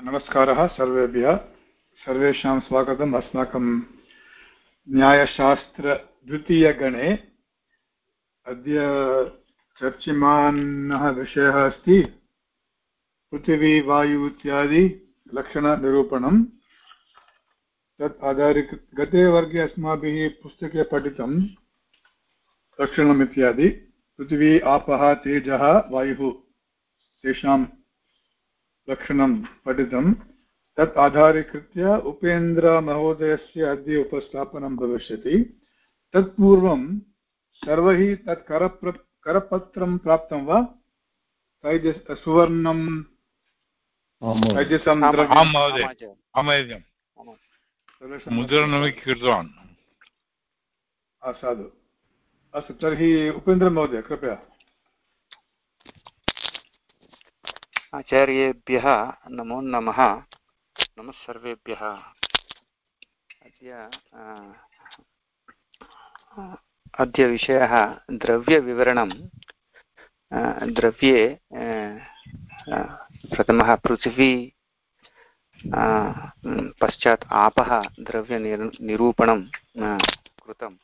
नमस्कारः सर्वेभ्यः। सर्वेषां स्वागतम्। अस्माकं न्यायशास्त्रद्वितीयगणे अद्य चर्च्यमानः विषयः अस्ति, पृथिवी, वायु इत्यादि लक्षणनिरूपणं तत् आधारीकृ गते वर्गे अस्माभिः पुस्तके पठितं लक्षणम् इत्यादि। पृथिवी, आपः, तेजः, वायुः, तेषां लक्षणं पठितं। तत् आधारीकृत्य उपेन्द्रमहोदयस्य अद्य उपस्थापनं भविष्यति। तत्पूर्वं सर्वैः तत् करप्र करपत्रं प्राप्तं वा? तैजस् सुवर्णं मुद्रणमपि कृतवान् साधु। अस्तु तर्हि उपेन्द्रमहोदय कृपया। आचार्येभ्यः नमो नमः। नमः सर्वेभ्यः। अद्य अद्य विषयः द्रव्यविवरणं द्रव्ये प्रथमः पृथिवी पश्चात् आपः द्रव्यनिर्, निरूपणं कृतम्।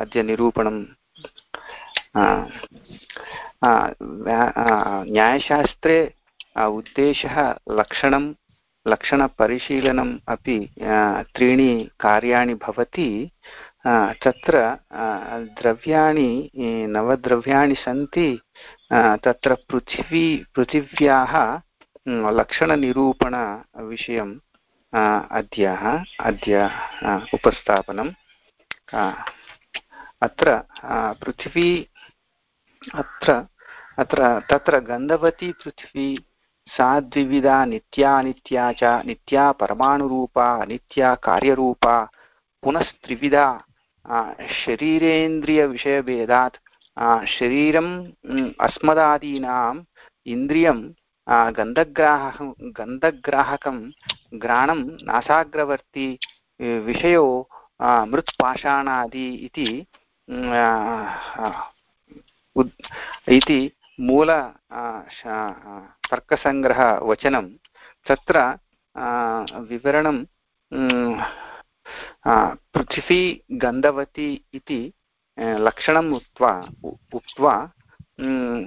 अद्य निरूपणं न्यायशास्त्रे उद्देशः लक्षणं लक्षणपरिशीलनम् अपि त्रीणि कार्याणि भवति तत्र द्रव्याणि नवद्रव्याणि सन्ति तत्र पृथिवी पृथिव्याः लक्षणनिरूपणविषयम् अद्य अद्य उपस्थापनम् अत्र पृथिवी अत्र अत्र, तत्र गन्धवती पृथिवी, सा द्विविधा नित्यानित्या च, नित्या परमाणुरूपा, नित्या कार्यरूपा, पुनस्त्रिविधा शरीरेन्द्रियविषयभेदात् शरीरम् अस्मदादीनाम् इन्द्रियं गन्धग्राह गन्धग्राहकं घ्राणं नासाग्रवर्ती, विषयो मृत्पाषाणादि इति इति मूल तर्कसङ्ग्रहवचनं तत्र विवरणं पृथिवी गन्धवती इति लक्षणम् उक्त्वा उक्त्वा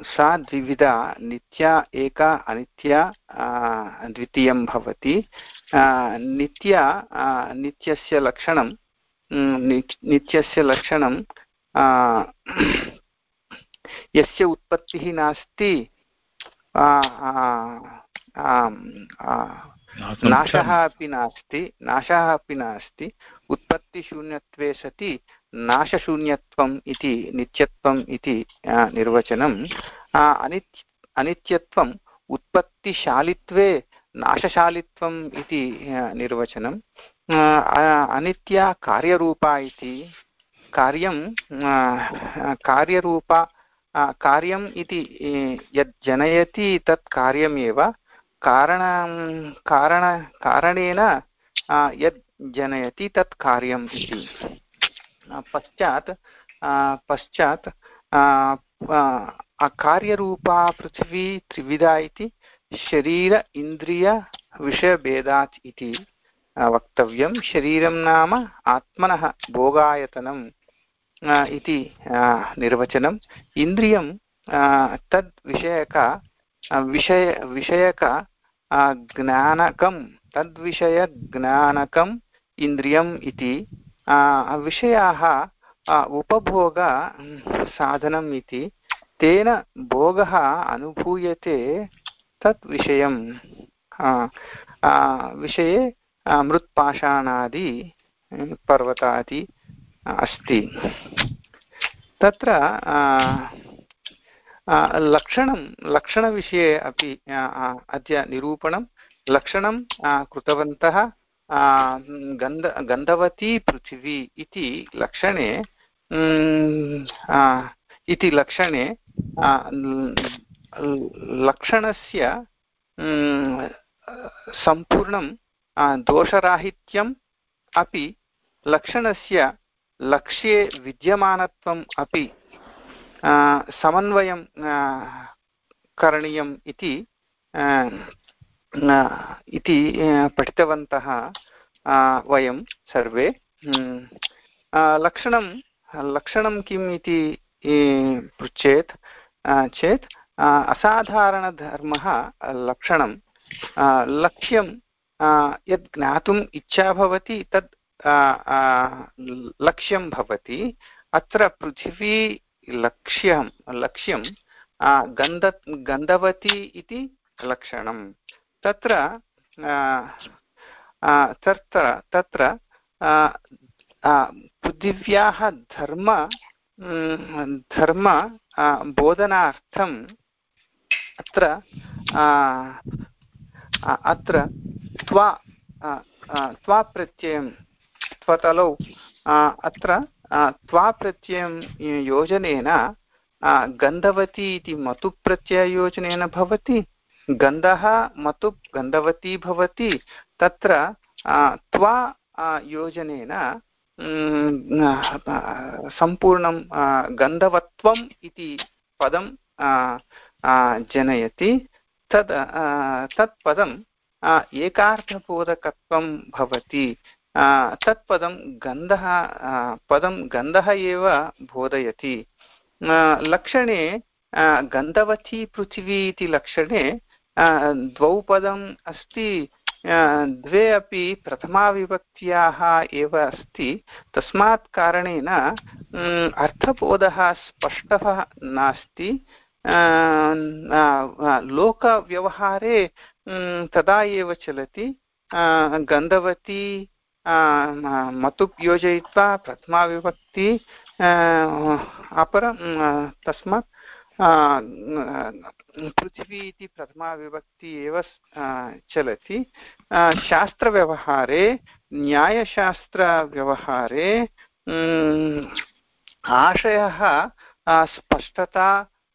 सा द्विविधा नित्या एका अनित्या द्वितीयं भवति नित्या नित्यस्य लक्षणं नित्यस्य लक्षणं यस्य उत्पत्तिः नास्ति नाशः अपि नास्ति नाशः अपि नास्ति उत्पत्तिशून्यत्वे सति नाशशून्यत्वम् इति नित्यत्वम् इति निर्वचनम्। अनित्य अनित्यत्वम् उत्पत्तिशालित्वे नाशशालित्वम् इति निर्वचनम्। अनित्या कार्यरूपा इति कार्यं कार्यरूपा कार्यम् इति यत् जनयति तत् कार्यमेव कारणं कारण, कारणेन यत् जनयति तत् कार्यम् इति। पश्चात् पश्चात् कार्यरूपा पृथिवी त्रिविधा इति शरीर इन्द्रियविषयभेदात् इति वक्तव्यं शरीरं नाम आत्मनः भोगायतनं इति निर्वचनम्। इन्द्रियं तद् विषयक विषय, विषयक ज्ञानकं तद्विषयज्ञानकम् इन्द्रियम् इति विषयाः उपभोगसाधनम् इति, तेन भोगः अनुभूयते तत् विषयं विषये मृत्पाषाणादि पर्वतादि अस्ति। तत्र लक्षणं, लक्षणविषये अपि अद्य निरूपणं, लक्षणं कृतवन्तः गन्ध, गन्धवती पृथिवी इति लक्षणे इति लक्षणे लक्षणस्य सम्पूर्णं दोषराहित्यम् अपि लक्षणस्य लक्ष्ये विद्यमानत्वम् अपि समन्वयं करणीयम् इति इति पठितवन्तः वयं सर्वे. लक्षणं लक्षणं किम् इति पृच्छेत् चेत् असाधारणधर्मः लक्षणं लक्ष्यं यत् ज्ञातुम् इच्छा भवति तत् लक्ष्यं भवति, अत्र पृथिवी लक्ष्यं लक्ष्यं गन्ध, गन्धवती इति लक्षणं। तत्र तत्र तत्र पृथिव्याः धर्म धर्म बोधनार्थम् अत्र अत्र त्वा त्वाप्रत्ययं त्वतलौ अत्र त्वाप्रत्ययं योजनेन गन्धवती इति मतुप्रत्यययोजनेन भवति, गन्धः मतुप् गन्धवती भवति, तत्र त्वा योजनेन सम्पूर्णं गन्धवत्वम् इति पदं जनयति, तद् तत् एकार्थबोधकत्वं भवति तत्पदं गन्धः पदं गन्धः एव बोधयति। लक्षणे गन्धवती पृथिवी इति लक्षणे द्वौ पदम् अस्ति द्वे अपि प्रथमाविभक्त्याः एव अस्ति। तस्मात् कारणेन अर्थबोधः स्पष्टः नास्ति। लोकव्यवहारे तदा एव चलति। गन्धवती मतुप् योजयित्वा प्रथमाविभक्ति अपरं तस्मात् पृथिवी इति प्रथमाविभक्ति एव चलति। शास्त्रव्यवहारे, न्यायशास्त्रव्यवहारे आशयः स्पष्टता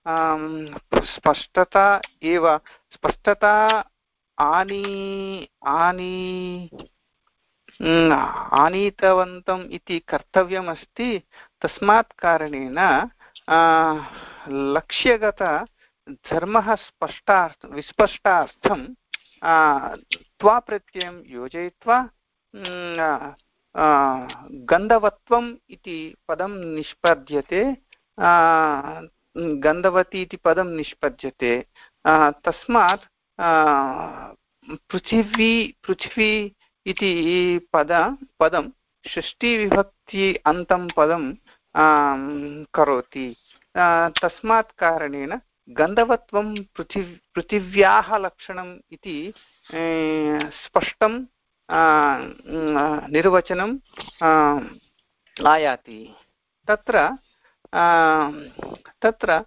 स्पष्टता एव, स्पष्टता आनी आनी आनीतवन्तम् इति कर्तव्यमस्ति। तस्मात् कारणेन लक्ष्यगतधर्मः स्पष्टार्थ, विस्पष्टार्थं त्वाप्रत्ययं योजयित्वा गन्धवत्वम् इति पदं निष्पद्यते गन्धवती इति पदं निष्पद्यते। तस्मात् पृथिवी पृथिवी इति पद, पदं षष्टिविभक्ति अन्तं पदं करोति। तस्मात् कारणेन गन्धवत्वं पृथिव् पृथिव्याः लक्षणम् इति स्पष्टं निर्वचनं आयाति तत्र तत्र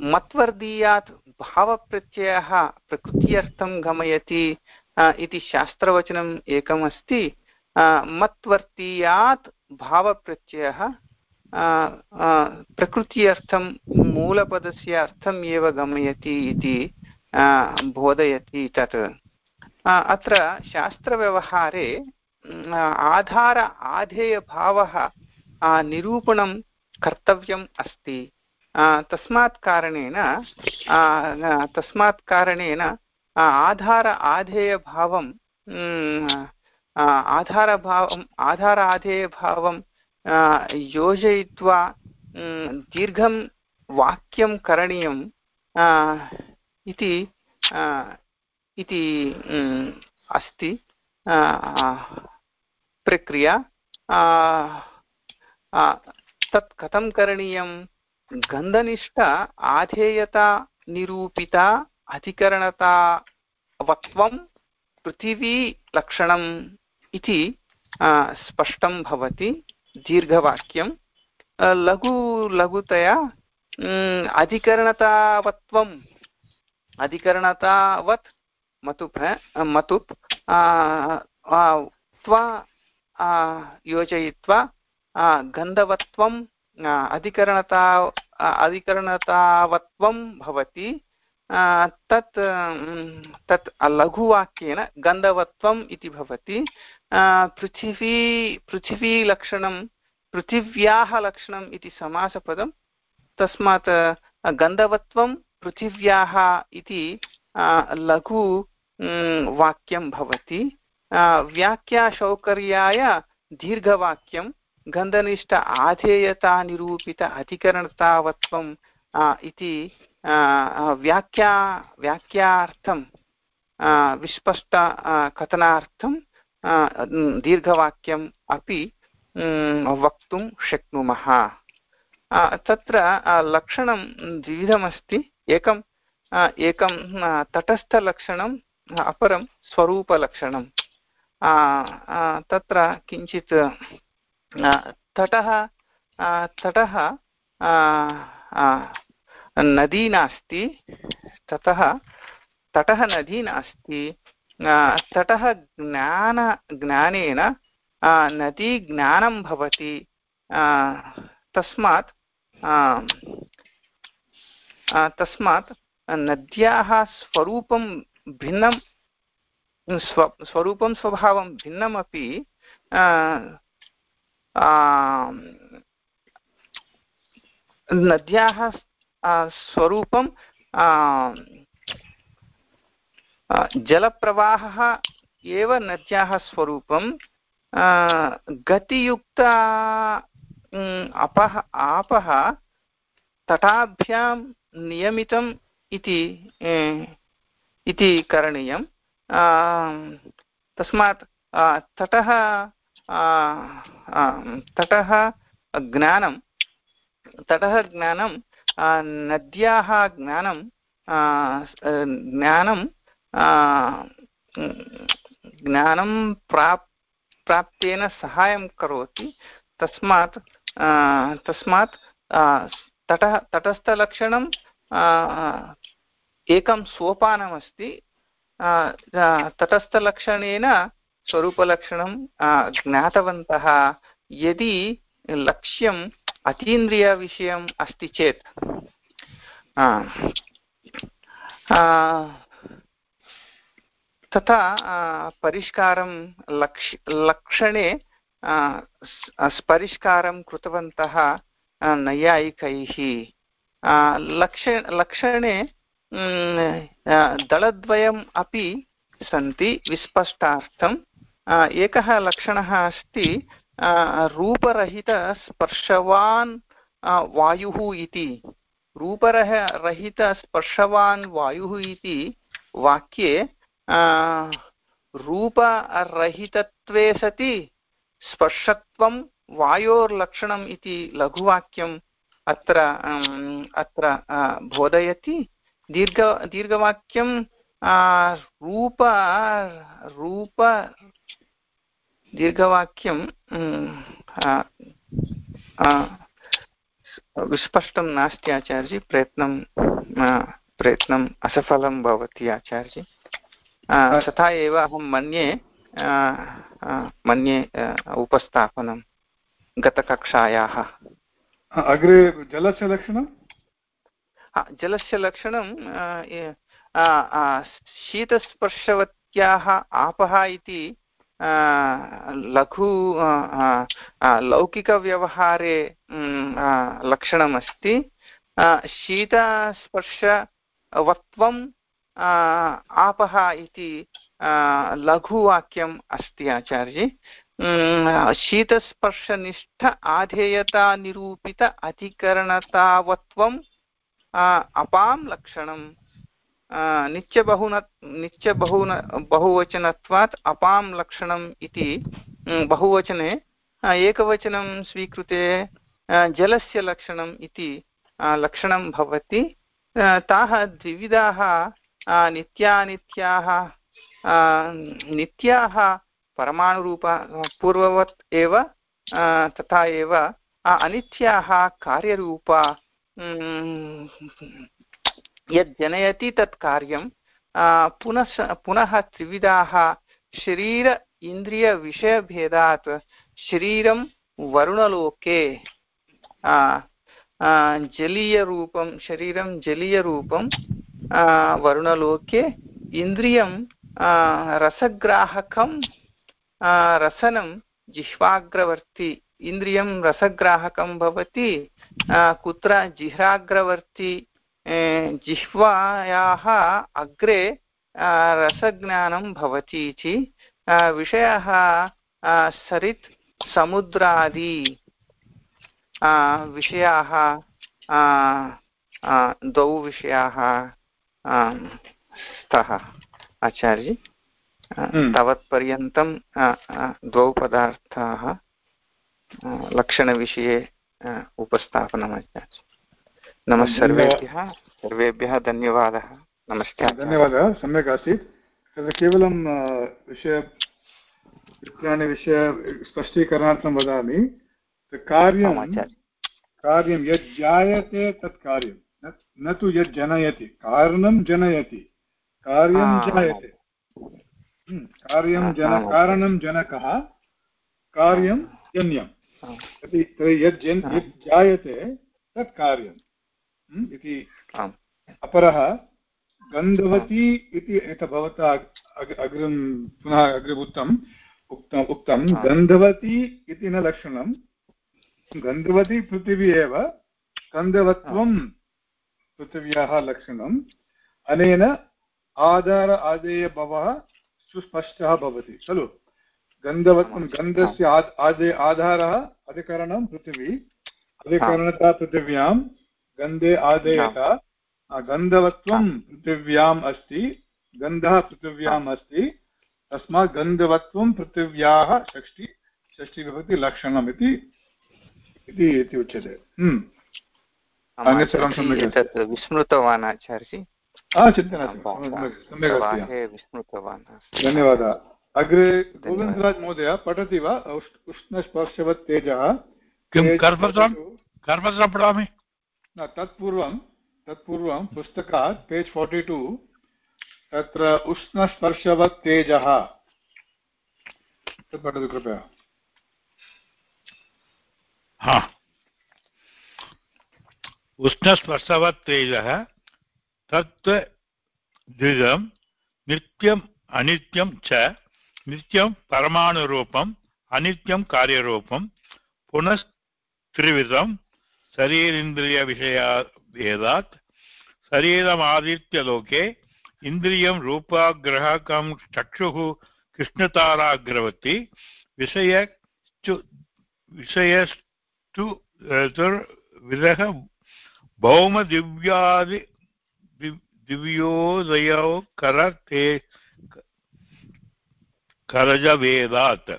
मत्वर्दीयात् भावप्रत्ययः प्रकृत्यर्थं गमयति इति शास्त्रवचनम् एकमस्ति। मत्वर्तीयात् भावप्रत्ययः प्रकृति अर्थं मूलपदस्य अर्थम् एव गमयति इति बोधयति तत्। अत्र शास्त्रव्यवहारे आधार आधेयभावः निरूपणं कर्तव्यम् अस्ति। तस्मात् कारणेन तस्मात् कारणेन आधार आधेयभावं आधारभावम् आधार आधेयभावं योजयित्वा दीर्घं वाक्यं करणीयम् इति इति अस्ति प्रक्रिया तत् कथं करणीयं? गन्धनिष्ठ, आधेयता अधिकरणतावत्वं पृथिवीलक्षणम् इति स्पष्टं भवति दीर्घवाक्यं। लघु, लघुतया अधिकरणतावत्वम् अधिकरणतावत् मतुप मतुप् त्वा योजयित्वा गन्धवत्वम् अधिकरणता अधिकरणतावत्वं भवति। तत् तत् लघुवाक्येन गन्धवत्वम् इति भवति। पृथिवी, पृथिवीलक्षणं पृथिव्याः लक्षणम् इति समासपदं, तस्मात् गन्धवत्वं पृथिव्याः इति लघु वाक्यं भवति। व्याख्यासौकर्याय दीर्घवाक्यं, गन्धनिष्ठ आधेयतानिरूपित अधिकरणतावत्वम् इति व्याख्या, व्याख्यार्थं विस्पष्ट कथनार्थं दीर्घवाक्यम् अपि वक्तुं शक्नुमः। तत्र लक्षणं द्विविधमस्ति। एकं एकं तटस्थलक्षणम्, अपरं स्वरूपलक्षणं तत्र किञ्चित् तटः तटः नदी नास्ति, ततः, तटः नदी नास्ति तटः ज्ञान, ज्ञानेन नदी ज्ञानं भवति तस्मात् तस्मात् नद्याः स्वरूपं भिन्नं, स्व, स्वरूपं स्वभावं भिन्नमपि नद्याः स्वरूपं जलप्रवाहः एव नद्याः स्वरूपं गतियुक्त अपः, आपः तटाभ्यां नियमितम् इति इति करणीयं तस्मात् तटः तटः ज्ञानं तटः ज्ञानं नद्याः ज्ञानं ज्ञानं ज्ञानं प्राप्, प्राप्तेन सहायं करोति। तस्मात् तस्मात् तटः, तटस्थलक्षणं एकं सोपानमस्ति। तटस्थलक्षणेन स्वरूपलक्षणं ज्ञातवन्तः। यदि लक्ष्यम् अतीन्द्रियविषयम् अस्ति चेत्। तथा परिष्कारं लक्ष्, लक्षणे परिष्कारं कृतवन्तः नैयायिकैः। लक्ष, लक्षणे दलद्वयम् अपि सन्ति, विस्पष्टार्थम्। एकः लक्षणः अस्ति रूपरहितस्पर्शवान् वायुः इति। रूपरह रहितस्पर्शवान् वायुः इति वाक्ये रूपरहितत्वे सति स्पर्शत्वं वायोर्लक्षणम् इति लघुवाक्यम् अत्र अत्र बोधयति। दीर्घ दीर्घवाक्यं रूप रूप दीर्घवाक्यं विस्पष्टं नास्ति आचार्यजी प्रयत्नं प्रयत्नम् असफलं भवति आचार्यजी। तथा एव अहं मन्ये मन्ये उपस्थापनं गतकक्षायाः। अग्रे जलस्य लक्षणं? जलस्य लक्षणं शीतस्पर्शवत्याः आपः इति लघु लौकिकव्यवहारे लक्षणमस्ति शीतस्पर्शवत्वम् आपः इति लघुवाक्यम् अस्ति आचार्य शीतस्पर्शनिष्ठ आधेयतानिरूपित अधिकरणतावत्वम् अपां लक्षणं नित्यबहुन नित्यबहुन, बहुवचनत्वात् अपां लक्षणम् इति बहुवचने एकवचनं स्वीकृते जलस्य लक्षणम् इति लक्षणं भवति। ताः द्विविधाः नित्यानित्याः नित्याः परमाणुरूप, पूर्ववत् एव तथा एव अनित्याः कार्यरूपा यद् जनयति तत् कार्यं पुनः पुनः त्रिविधाः शरीर इन्द्रियविषयभेदात् शरीरं वरुणलोके जलीयरूपं शरीरं जलीयरूपं वरुणलोके इन्द्रियं रसग्राहकं रसनं जिह्वाग्रवर्ति इन्द्रियं रसग्राहकं भवति कुत्र जिह्वाग्रवर्ति ए, जिह्वायाः अग्रे रसज्ञानं भवति इति विषयः सरित् समुद्रादि विषयाः द्वौ विषयाः स्तः आचार्य हम्म। तावत्पर्यन्तं द्वौ पदार्थाः लक्षणविषये उपस्थापनम् आचार्य नमः सर्वेभ्यः। सर्वेभ्यः धन्यवादः। नमस्ते। धन्यवादः। सम्यक् आसीत्। तत्र केवलं विषय विषयाणि विषय स्पष्टीकरणार्थं वदामि। तत् कार्यं कार्यं यत् जायते तत् कार्यं। न- तु यत् जनयति। कारणं जनयति। कार्यं जायते। हम्म, कार्यं जन कारणं जनकः। कार्यं इति तर्हि यत् जायते तत् कार्यम्। हम्म, इति आम्। अपरः गन्धवती इति भवता अग्रिम पुनः अग्रे उक्तम् उक्तम् उक्तं गन्धवती इति न लक्षणं गन्धवती पृथिवी एव गन्धवत्वं पृथिव्याः लक्षणम् अनेन आधार आदेयभवः सुस्पष्टः भवति खलु? गन्धवत्वं गन्धस्य आद्- आदे आधारः अधिकरणं पृथिवी अधिकरणता पृथिव्यां गन्धे आदेयता। आ, गन्धवत्वं पृथिव्याम् अस्ति। गन्धः पृथिव्याम् अस्ति। तस्मात् गन्धवत्वं पृथिव्याः षष्टि षष्टिविभक्ति लक्षणम् इति इति इति उच्यते। हम्म। सम्यक् अस्ति। विस्मृतवान् आचार्य आ चिन्ता नास्ति सम्यक् सम्यक् सम्यक् अस्ति। प्रवाहे विस्मृतवान् धन्यवादः। अग्रे गोविन्दराज महोदय पठति वा? उष्- उष्णस्पर्शवत् तेजः किं कर्मत्रं कर्मत्रं पठामि? तत्पूर्वं तत्पूर्वं पुस्तकात्, पेज् फोर्टि टु, तत्र उष्णस्पर्शवत् तेजः पठतु कृपया। हा। उष्णस्पर्शवत् तेजः तत् द्विगं नित्यम् अनित्यं च, नित्यं परमाणुरूपम्, अनित्यं कार्यरूपं पुनस्त्रिविधं शरीरेन्द्रियविषया भेदात् शरीरमादित्यलोके इन्द्रियं रूपाग्रहकं चक्षुः कृष्णताराग्रवति। विषयस्तु विषयस्तु विरह भौमदिव्यादि दिव्- दिव्योदयो कर ते करजवेदात्।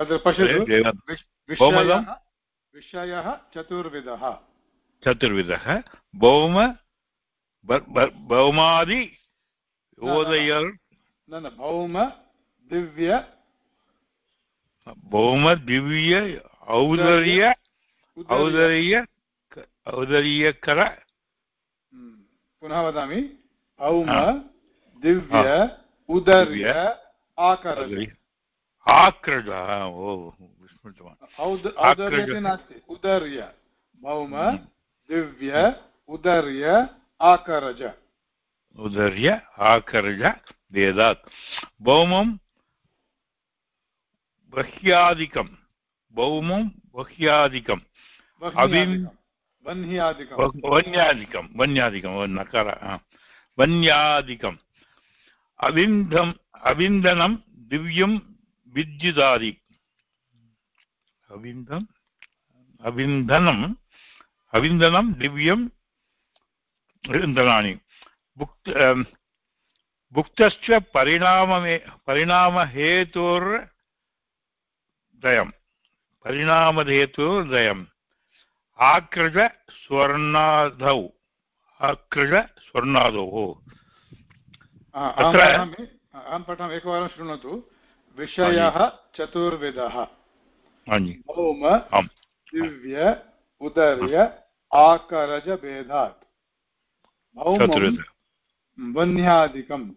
अत्र पश्यतु। विश्- भौमदं? विषयः चतुर्विधः। चतुर्विधः। भौम भौमादि ओदयर् न न भौम दिव्य भौम दिव्य औदर्य औदर्य औदर्यकर हम्म। पुनः वदामि। हा। दिव्य उदर्य आकरज आक्रज ओ। नास्ति उदर्य भौम। दिव्य उदर्य आकरज उदर्य आकर्ज वेदात् भौमं बह्यादिकं भौमं बह्यादिकं वह्न्यादिकं वह्न्यादिकं व- वन्यादिकं वन्यादिकं नकार वन्यादिकम् अविन्धम् अविन्दनं दिव्यं विद्युदादि अविन्दम् अविन्दनम् अविन्दनं दिव्यं इन्धनानि भुक्त अम्, भुक्तश्च परिणाममे परिणामहेतुर्दयम्। परिणामहेतुर्दयम् आकृज स्वर्णादौ आकृज स्वर्णादौ हा, अहं तत्र- पठामि अहं पठामि एकवारं शृणोतु। विषयः चतुर्विधः। भौम दिव्य उदर्य आकरजभेदात् भौमं वह्न्यादिकम्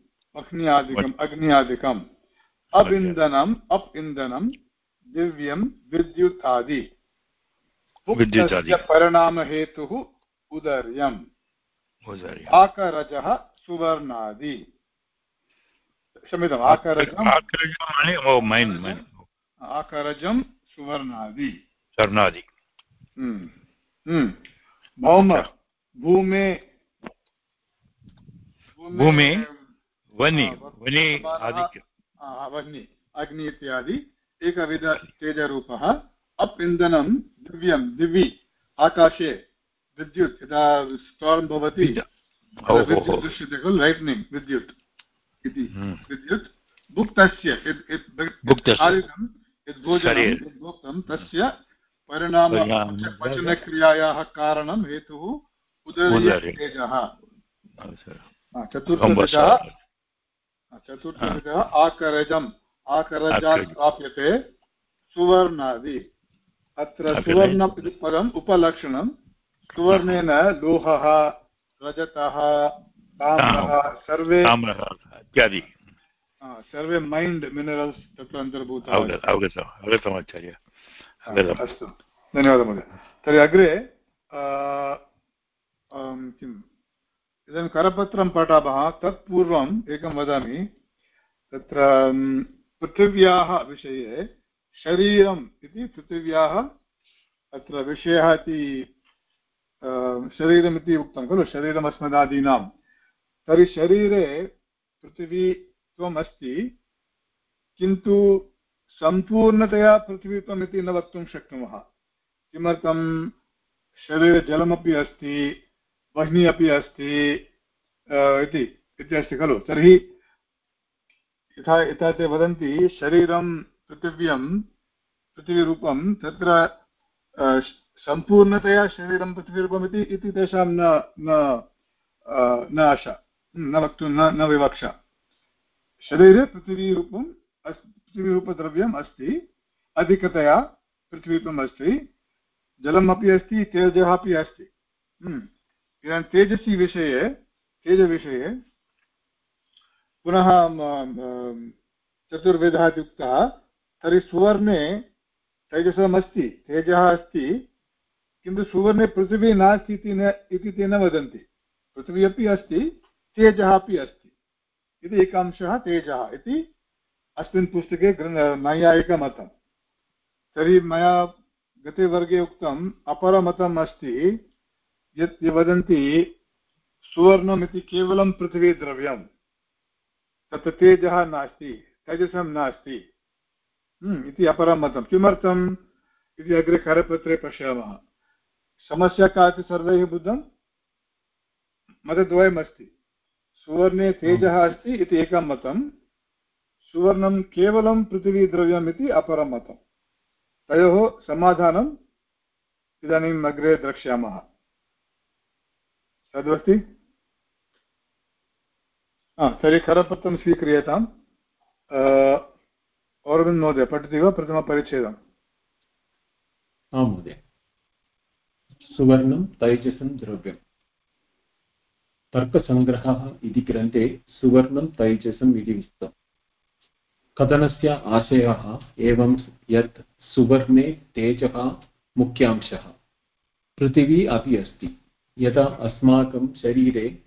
अग्न्यादिकम् अबिन्दनम् अप् इन्धनं दिव्यं विद्युत् आदि विद्युत् आदि। भुक्तस्य परिणामहेतुः उदर्यम्। आकरजः सुवर्णादि। क्षम्यताम् आकरजम् आकृजमानि सुवर्णादि। स्वर्णादि। हम्म, हम्म। भौम भूमे भूमे वनि वनि आदित्य वह्नि अग्नि इत्यादि एकविध तेजरूपः। अप् इन्धनं दिव्यं दिवि आकाशे विद्युत् यदा स्टार्म् भवति विद्युत् दृश्यते खलु लैट्निङ्ग् विद्युत् इति। हम्म। विद्युत् भुक्तस्य यद् यद् भुक्तस्य। खादितं यद् भोजनं शरीरे। यद् भोक्तं तस्य परिणाम पचनक्रियायाः कारणं हेतुः उदरीय उदरे। तेजः अवसर। हा, चतुर्थविधः चतुर्थविधः आकरजम् आकरजात् प्राप्यते सुवर्णादि अत्र आकरज। सुवर्णम् इति पदम् उपलक्षणं सुवर्णेन लोहः रजतः ताम्रः सर्वे इत्यादि सर्वे मैण्ड् मिनरल्स् तत्र अन्तर्भूताः अवगत अवगतम् अवगतम् आचार्य अस्तु धन्यवादः महोदय तर्हि अग्रे किम् इदानीं करपत्रं पठामः तत्पूर्वम् एकं वदामि तत्र पृथिव्याः विषये शरीरम् इति पृथिव्याः अत्र विषयः इति शरीरमिति उक्तं खलु शरीरमस्मदादीनां तर्हि शरीरे पृथिवीत्वम् अस्ति किन्तु सम्पूर्णतया पृथ्वीत्वम् इति न वक्तुं शक्नुमः। किमर्थं? शरीरे जलमपि अस्ति, वह्नि अपि अस्ति इति इति अस्ति खलु। तर्हि यथा यथा ते वदन्ति, शरीरं पृथिव्यं, पृथिवीरूपं, तत्र सम्पूर्णतया शरीरं पृथिवीरूपमिति इति तेषां न न आशा, न वक्तुं न विवक्षा। शरीरे पृथिवीरूपम् अस् पृथिवीरूपद्रव्यम् अस्ति अधिकतया पृथ्वीरूपम् अस्ति जलम् अपि अस्ति तेजः अपि अस्ति। हम्म। इदानीं तेजसि विषये तेजविषये पुनः म, म, चतुर्वेदः इति उक्तः तर्हि सुवर्णे तैजसमस्ति तेजः अस्ति किन्तु सुवर्णे पृथिवी नास्ति इति न इति ते न वदन्ति। पृथिवी अपि अस्ति तेजः अपि अस्ति। इति एकांशः तेजः इति अस्मिन् पुस्तके नैयायिकमतं तर्हि मया गते वर्गे उक्तम् अपरमतम् अस्ति यत् ये वदन्ति सुवर्णम् इति केवलं पृथिवीद्रव्यं तत्र तेजः नास्ति तेजसं नास्ति। हम्म, इति अपरं मतं किमर्थम्? इति अग्रे करपत्रे पश्यामः। समस्या का इति सर्वैः बुद्धं? मतद्वयमस्ति सुवर्णे तेजः अस्ति इति एकं मतं। सुवर्णं केवलं पृथिवीद्रव्यम् इति अपरं मतं। तयोः समाधानम् इदानीम् अग्रे द्रक्ष्यामः। तदस्ति? तर्हि करपत्रं स्वीक्रियताम्। औरविन्द् महोदय पठति वा? प्रथमपरिच्छेदम्। आं महोदय। सुवर्णं तैजसं द्रव्यम्। तर्कसङ्ग्रहः इति ग्रन्थे सुवर्णं तैजसम् इति विस्तम् कथनस्य आशयः एवं यत् सुवर्णे तेजः मुख्यांशः। पृथिवी अपि अस्ति। यदा अस्माकं शरीरे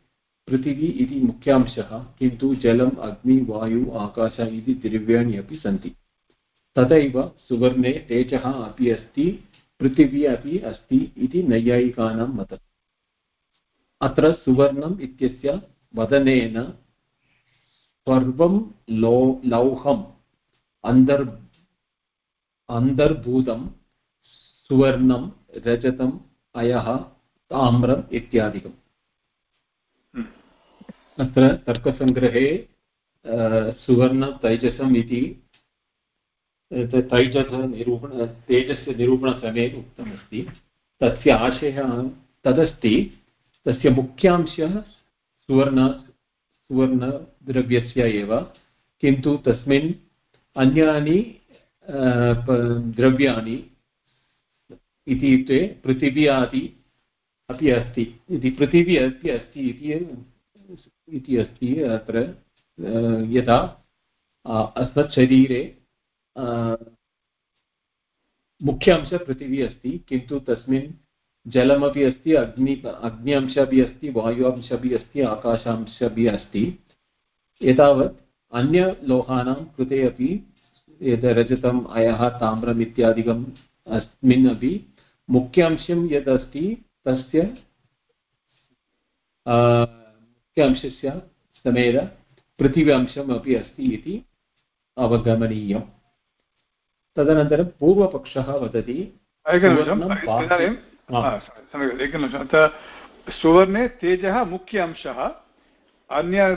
पृथिवी इति मुख्यांशः, किन्तु जलम्, अग्नि, वायु, आकाश इति द्रव्याणि अपि सन्ति। तथैव सुवर्णे तेजः अपि अस्ति, पृथिवी अपि अस्ति इति नैयायिकानां मतम्। अत्र सुवर्णम् इत्यस्य वदनेन सर्वं लो लौहम् अन्तर् अन्तर्भूतं सुवर्णं रजतम् अयः ताम्रम् इत्यादिकम्। अत्र तर्कसङ्ग्रहे सुवर्णतैजसम् इति तैजसनिरूपण तेजस्य निरूपणसमये उक्तमस्ति। तस्य आशयः तदस्ति तस्य मुख्यांशः सुवर्ण सुवर्णद्रव्यस्य एव किन्तु तस्मिन् अन्यानि द्रव्याणि इत्युक्ते पृथिवी आदि अपि अस्ति। इति पृथिवी अपि अस्ति इति इति अस्ति अत्र यदा अ, अस्मत् शरीरे अ, मुख्यांश पृथिवी अस्ति किन्तु तस्मिन् जलमपि अस्ति अग्नि अग्न्यंश अपि अस्ति वायुंश अपि अस्ति आकाशांश अपि अस्ति। एतावत् अन्यलोहानां कृते अपि यद् रजतम् अयः ताम्रम् इत्यादिकम् अस्मिन् अपि मुख्यांशं यदस्ति तस्य मुख्य अंशस्य समेत पृथिव्यांशम् अपि अस्ति इति अवगमनीयम्। तदनन्तरं पूर्वपक्षः वदति हा. हा, सम्यक् एकनिमिषम् अत्र सुवर्णे तेजः मुख्य अंशः अन्य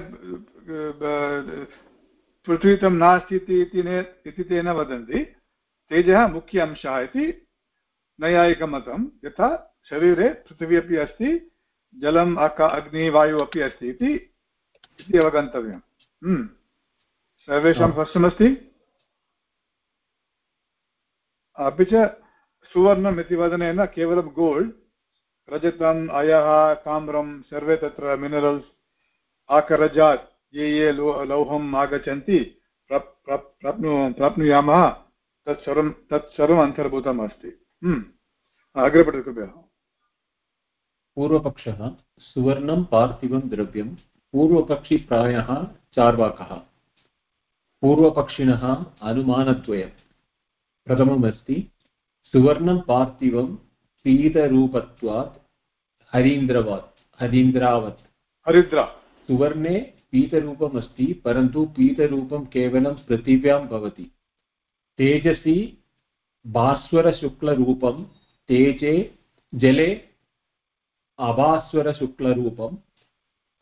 पृथ्वीतं नास्ति इति इति ने- इति ते न वदन्ति तेजः मुख्य अंशः इति नैयायिकमतं यथा शरीरे पृथिवी अपि अस्ति जलम् आका अग्निः वायुः अपि अस्ति इति अवगन्तव्यम् हम्म। सर्वेषां हा. स्पष्टमस्ति अपि च सुवर्णम् इति वदनेन केवलं गोल्ड्, रजतम्, अयः ताम्रं सर्वे तत्र मिनरल्स्, आकरजात्, ये ये लो, लौहम् आगच्छन्ति, प्राप् प्राप्, प्राप्नु, प्राप्नुयामः तत्सर्वं तत्सर्वम् अन्तर्भूतम् अस्ति हम्म। अग्रे पठतु कृपया। पूर्वपक्षः सुवर्णं, पार्थिवं द्रव्यं, पूर्वपक्षी प्रायः चार्वाकः। पूर्वपक्षिणः अनुमानद्वयं प्रथममस्ति सुवर्णं पार्थिवं पीतरूपत्वात् हरीन्द्रवात् हरीन्द्रावत्। हरिद्रा सुवर्णे पीतरूपमस्ति परन्तु पीतरूपं केवलं पृथिव्यां भवति। तेजसि भास्वरशुक्लरूपं तेजे जले अभास्वरशुक्लरूपम्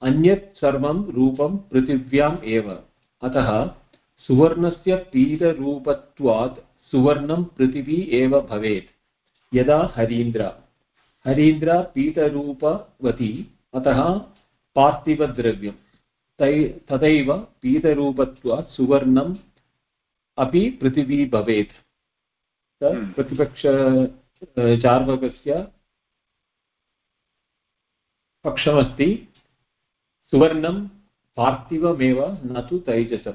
अन्यत् सर्वं रूपं पृथिव्याम् एव। अतः सुवर्णस्य पीतरूपत्वात् सुवर्णं पृथिवी एव भवेत्। यदा हरीन्द्रा हरीन्द्रा पीतरूपवती अतः पार्थिवद्रव्यं। तै तथैव पीतरूपत्वात् सुवर्णम् अपि पृथिवी भवेत्। हम्म। प्रतिपक्ष चार्वकस्य पक्षमस्ति। सुवर्णं पार्थिवमेव न तु तैजसं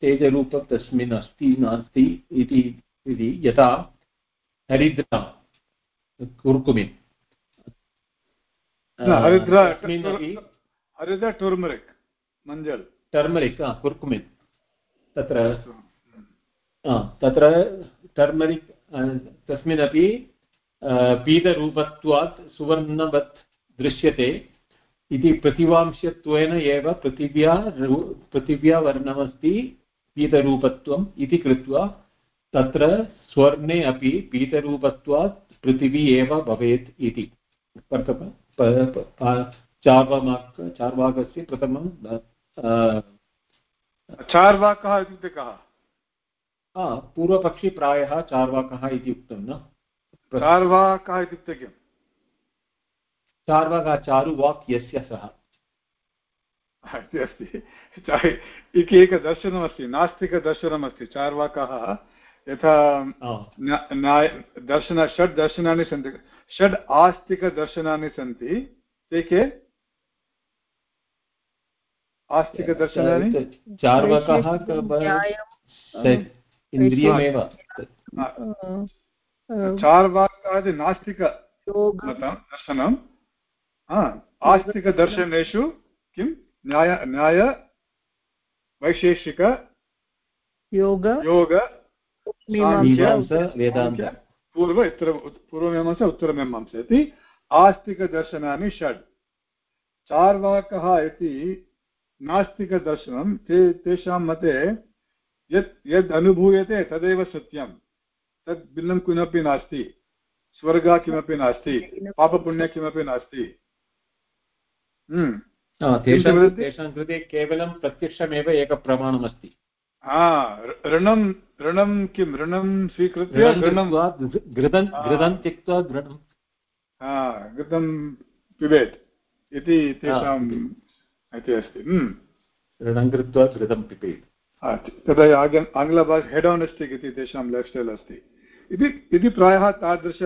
तेजरूपं तस्मिन् अस्ति नास्ति इति इति यथा हरिद्रा कुर्कुमिन्। हरिद्रा टुर्मरिक् मञ्जल्। टर्मरिक् कुर्कुमिन्। तत्र तत्र टर्मरिक् तस्मिन्नपि आ, पीतरूपत्वात् सुवर्णवत् दृश्यते इति प्रतिवांशत्वेन एव पृथिव्या पृथिव्या वर्णमस्ति पीतरूपत्वम् इति कृत्वा तत्र स्वर्णे अपि पीतरूपत्वात् पृथिवी एव भवेत् इति। प्रथम चार्वाक चार्वाकस्य प्रथमं चार्वाकः इत्युक्ते कः? पूर्वपक्षी प्रायः चार्वाकः इति उक्तं न? चार्वाकः इत्युक्ते किम्? चार्वाकः चारुवाक् यस्य सः। अस्ति चा- एकैकदर्शनमस्ति नास्तिकदर्शनमस्ति चार्वाकः यथा दर्शन षड् दर्शनानि सन्ति। षड् आस्तिकदर्शनानि सन्ति। ते के? आस्तिकदर्शनानि चार्वाकः इन्द्रियमेव। चार्वाकादि नास्तिक योग। दर्शनं। आस्तिकदर्शनेषु किं? न्याय न्याय वैशेषिक योग। योग। वेदान्त पूर्व उत्तर पूर्वमीमांसा उत्तरमीमांसा इति आस्तिकदर्शनानि षड् चार्वाकः इति नास्तिकदर्शनं ते तेषां मते यत् यद् अनुभूयते तदेव सत्यं तद् भिन्नं किमपि नास्ति स्वर्गः किमपि नास्ति पापपुण्य किमपि नास्ति। तेषां कृते केवलं प्रत्यक्षमेव एकप्रमाणमस्ति ऋणं ऋणं किं? ऋणं स्वीकृत्य ऋणं घृतं। घृतं त्यक्त्वा घृतं हा घृतं पिबेत् इति तेषाम् इति अस्ति। हम्म। ऋणं कृत्वा घृतं पिबेत्। तदा आङ्ग्ल आङ्ग्लभाषा हेडोनिस्टिक् इति तेषां लैफ् स्टैल् अस्ति। इति इति प्रायः तादृश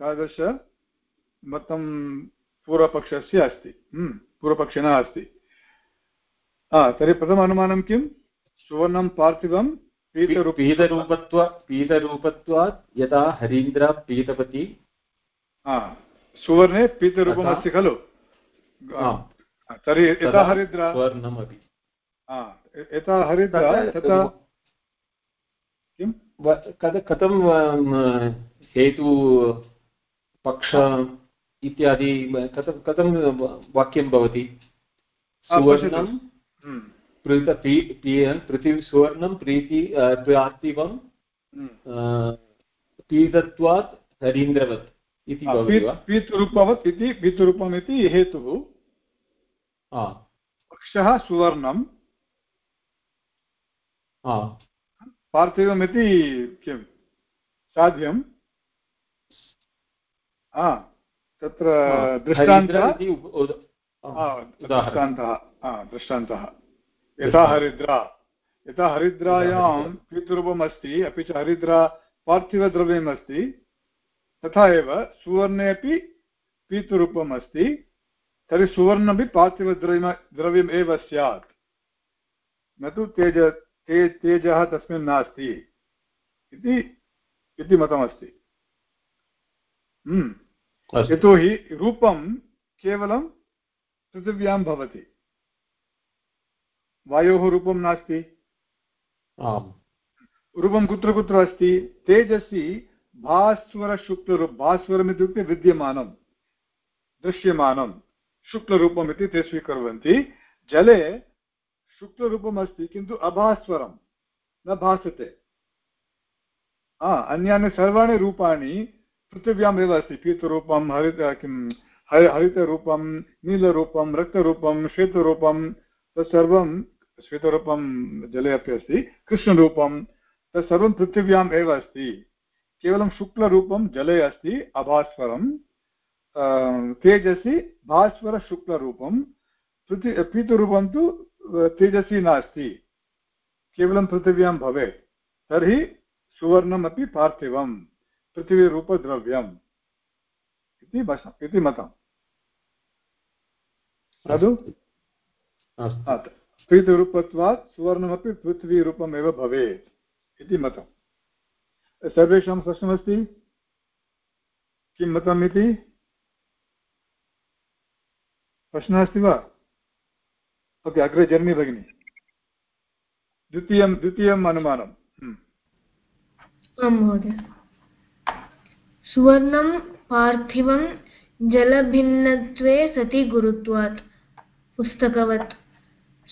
तादृशमतं पूर्वपक्षस्य अस्ति। हम्म, पूर्वपक्षिणः अस्ति। तर्हि प्रथम अनुमानं किं सुवर्णं पार्थिवं पीतरूप पीतरूपत्व पीतरूपत्वात् यथा हरीन्द्रा पीतवती सुवर्णे पीतरूपम् अस्ति खलु? तर्हि यथा हरिद्रा स्वर्णमपि। यथा हरिद्रा तथा किं कथ कथं हेतु पक्ष इत्यादि कथं कथं वाक्यं भवति? सुवर्णं पी- पृथिवी सुवर्णं प्रीति पार्थिवं हम्म। पीतत्वात् हरीन्द्रवत् इति भवति वा? पीतरूपवत् इति पीतरूपम् इति हेतुः पक्षः सुवर्णं। पार्थिवमिति किं? साध्यं। तत्र दृष्टान्तः। दृष्टान्तः। यथा हरिद्रा। यथा हरिद्रायां पीतरूपम् अस्ति अपि च हरिद्रा पार्थिवद्रव्यम् अस्ति तथा एव सुवर्णे अपि पीतरूपम् अस्ति तर्हि सुवर्णमपि पार्थिवद्रव्यम द्रव्यम् एव स्यात्। न तु तेज ते तेजः तस्मिन् नास्ति इति इति मतमस्ति। हम्म। यतोहि रूपं केवलं पृथिव्यां भवति। वायोः रूपं नास्ति। आम्। रूपं कुत्र कुत्र अस्ति? तेजसि भास्वरशुक्लरूप भास्वरम् इत्युक्ते विद्यमानं दृश्यमानं शुक्लरूपम् इति ते स्वीकुर्वन्ति। जले शुक्लरूपम् अस्ति किन्तु अभास्वरं न भासते। हा अन्यानि सर्वाणि रूपाणि पृथिव्याम् एव अस्ति। पीतरूपं हरित किं हरि हरितरूपं नीलरूपं रक्तरूपं श्वेतरूपं तत्सर्वं श्वेतरूपं जले अपि अस्ति, कृष्णरूपं, तत्सर्वं पृथिव्याम् एव अस्ति। केवलं शुक्लरूपं जले अस्ति, अभास्वरं। तेजसि भास्वरशुक्लरूपं, पृथि, पीतरूपं तु तेजसि नास्ति। केवलं पृथिव्यां भवेत्, तर्हि सुवर्णमपि पार्थिवं पृथिवीरूपद्रव्यम्। इति मतम् अस्तु। हा, त- पीतरूपत्वात् सुवर्णमपि पृथ्वीरूपमेव भवेत् इति मतं। सर्वेषां प्रश्नमस्ति? किं मतम् इति प्रश्नः अस्ति वा? ओके अग्रे जर्मि भगिनि। द्वितीयं द्वितीयम् अनुमानम्। हम्म। आं महोदय। सुवर्णं पार्थिवं जलभिन्नत्वे सति गुरुत्वात् पुस्तकवत्।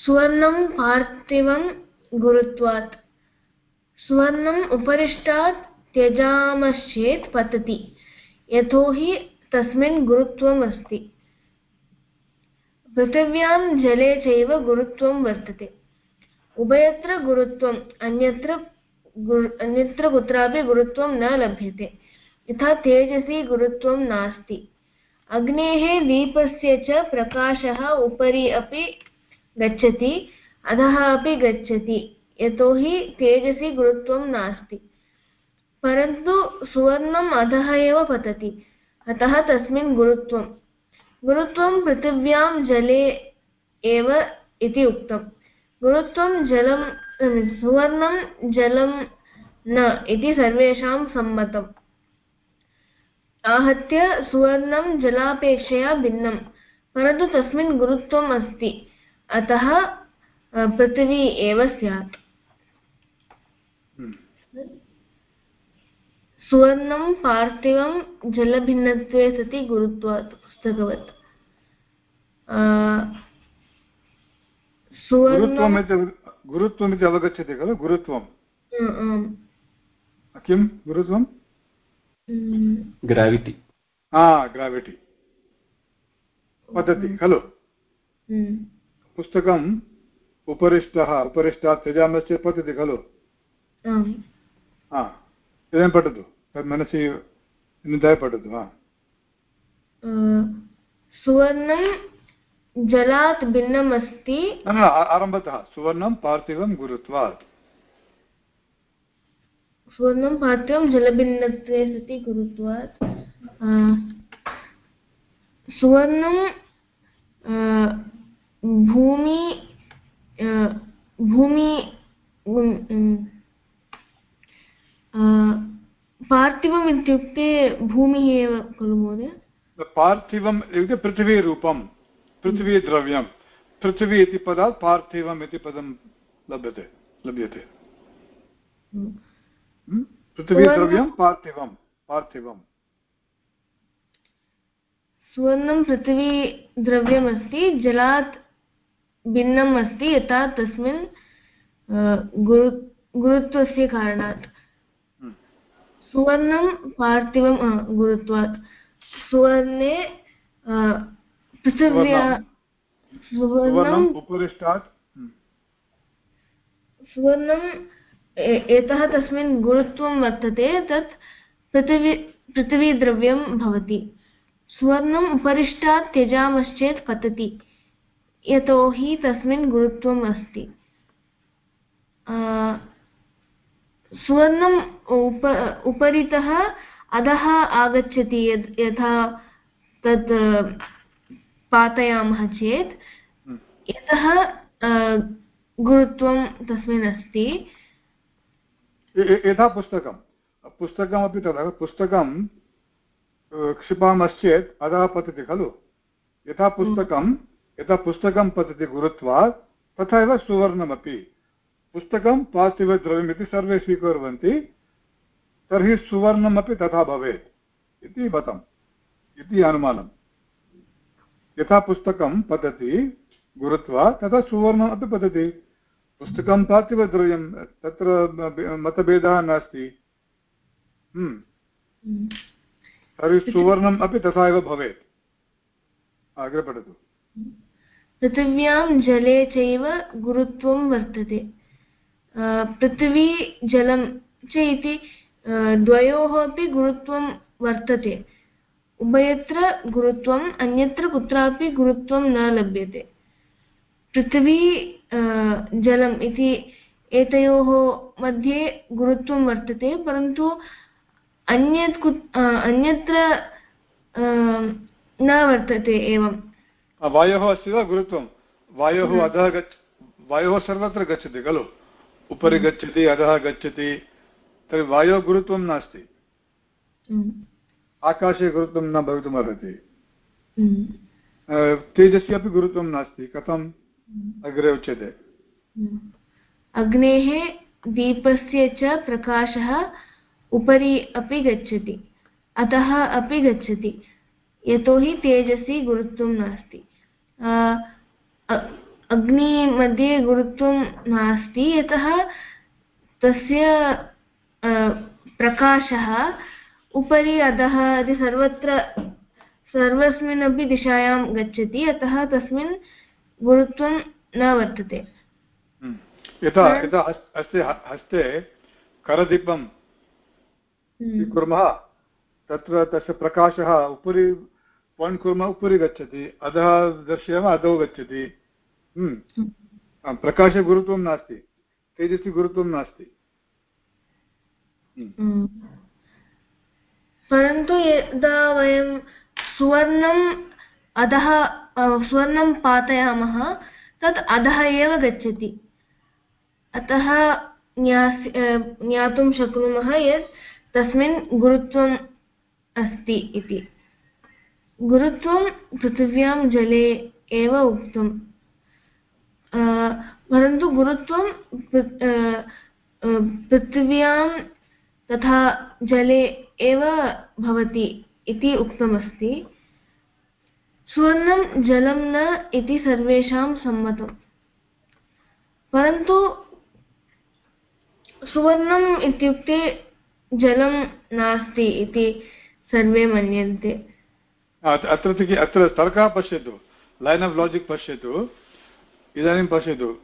सुवर्णं पार्थिवं गुरुत्वात्। सुवर्णम् उपरिष्टात् त्यजामश्चेत् पतति। यतोहि तस्मिन् गुरुत्वम् अस्ति। पृथिव्यां जले चैव गुरुत्वं वर्तते। उभयत्र गुरुत्वम्, अन्यत्र गुरु, अन्यत्र कुत्रापि गुरुत्वं न लभ्यते। यथा तेजसि गुरुत्वं नास्ति। अग्नेः दीपस्य च प्रकाशः उपरि अपि गच्छति, अधः अपि गच्छति, यतोहि तेजसि गुरुत्वं नास्ति। परन्तु सुवर्णम् अधः एव पतति, अतः तस्मिन् गुरुत्वं। गुरुत्वं पृथिव्यां जले एव इति उक्तम् गुरुत्वं जलं सुवर्णं जलं न इति सर्वेषां सम्मतम् आहत्य सुवर्णं जलापेक्षया भिन्नं, परन्तु तस्मिन् गुरुत्वम् अस्ति। अतः पृथिवी एव स्यात्। हम्म। सुवर्णं पार्थिवं जलभिन्नत्वे सति गुरुत्वात् पुस्तकवत् सुवर्णं गुरुत्वमिति अवगच्छति खलु? गुरुत्वं किं? गुरुत्वं ग्राविटि हा ग्राविटि पतति खलु? mm, पुस्तकम् उपरिष्टः उपरिष्टात् त्यजामश्चेत् पतति खलु? हा इदानीं पठतु तत् मनसि निधाय पठतु हा। सुवर्णं जलात् भिन्नम् अस्ति न आरम्भतः सुवर्णं पार्थिवं गुरुत्वात्। सुवर्णं पार्थिवं जलभिन्नत्वे सति गुरुत्वात्। सुवर्णं भूमि भूमि पार्थिवम् इत्युक्ते भूमिः एव खलु महोदय? पार्थिवम् इत्युक्ते पृथिवीरूपं पृथिवीद्रव्यं पृथिवी इति पदात् पार्थिवम् इति पदं लभ्यते लभ्यते. पृथिवीद्रव्यं पार्थिवं पार्थिवं सुवर्णं पृथिवी द्रव्यमस्ति जलात् भिन्नम् अस्ति यथा तस्मिन् गुरु गुरुत्वस्य कारणात्। हम्म। सुवर्णं पार्थिवं गुरुत्वात्। सुवर्णे पृथिव्या सुवर्णम्। सुवर्णं उपरिष्टात्। हम्म। सुवर्णं यतः तस्मिन् गुरुत्वं वर्तते तत् पृथिवी पृथिवीद्रव्यं भवति। सुवर्णम् उपरिष्टात् त्यजामश्चेत् पतति। यतोहि तस्मिन् गुरुत्वम् अस्ति सुवर्णम् उप उपरितः अधः आगच्छति यद् यथा तत् पातयामः चेत्। हम्म। यतः गुरुत्वं तस्मिन् अस्ति। यथा पुस्तकं। पुस्तकमपि तथा पुस्तकं क्षिपामश्चेत् अधः पतति खलु। यथा पुस्तकं यथा पुस्तकं पतति गुरुत्वात् तथा एव सुवर्णमपि। पुस्तकं पार्थिवद्रव्यम् इति सर्वे स्वीकुर्वन्ति तर्हि सुवर्णमपि तथा भवेत् इति मतम् इति अनुमानम्। यथा पुस्तकं पतति गुरुत्वात् तथा सुवर्णमपि पतति। पुस्तकं पार्थिवद्रव्यं तत्र मतभेदः नास्ति। हम्म। तर्हि सुवर्णम् अपि तथा एव भवेत्। अग्रे पठतु। पृथिव्यां जले चैव गुरुत्वं वर्तते। पृथिवी जलं च इति द्वयोः अपि गुरुत्वं वर्तते। उभयत्र गुरुत्वम् अन्यत्र कुत्रापि गुरुत्वं न लभ्यते। पृथिवी जलम् इति एतयोः मध्ये गुरुत्वं वर्तते, परन्तु अन्यत् अन्यत्र न वर्तते एवं वायोः अस्ति वा गुरुत्वं वायोः अधः गच्छ वायोः सर्वत्र गच्छति खलु उपरि गच्छति अधः गच्छति तर्हि वायोः गुरुत्वं नास्ति आकाशे गुरुत्वं न भवितुमर्हति तेजस्य अपि गुरुत्वं नास्ति कथम् अग्रे उच्यते। अग्नेः दीपस्य च प्रकाशः उपरि अपि गच्छति अतः अपि गच्छति यतोहि तेजसि गुरुत्वं नास्ति अग्निमध्ये गुरुत्वं नास्ति यतः तस्य प्रकाशः उपरि अधः इति सर्वत्र सर्वस्मिन्नपि दिशायां गच्छति अतः तस्मिन् गुरुत्वं न वर्तते। हम्म। यथा यथा हस्- हस्ते हस्ते करदीपं स्वीकुर्मः तत्र तस्य प्रकाशः उपरि पायिण्ट् कुर्मः उपरि गच्छति अधः दर्शयामः अधो गच्छति हम्म। प्रकाशे गुरुत्वं नास्ति तेजसि गुरुत्वं नास्ति। परन्तु यदा वयं सुवर्णम् अधः सुवर्णं पातयामः तत् अधः एव गच्छति अतः ज्ञास् ज्ञातुं शक्नुमः यत् तस्मिन् गुरुत्वम् अस्ति इति गुरुत्वं पृथिव्यां जले एव उक्तम्। परन्तु गुरुत्वं पृथिव्यां तथा जले एव भवति इति उक्तमस्ति। सुवर्णं जलं न इति सर्वेषां सम्मतम्। परन्तु सुवर्णम् इत्युक्ते जलं नास्ति इति सर्वे मन्यन्ते। अत्र तु अत्र तर्कः पश्यतु लैन् आफ् लाजिक् पश्यतु इदानीं पश्यतु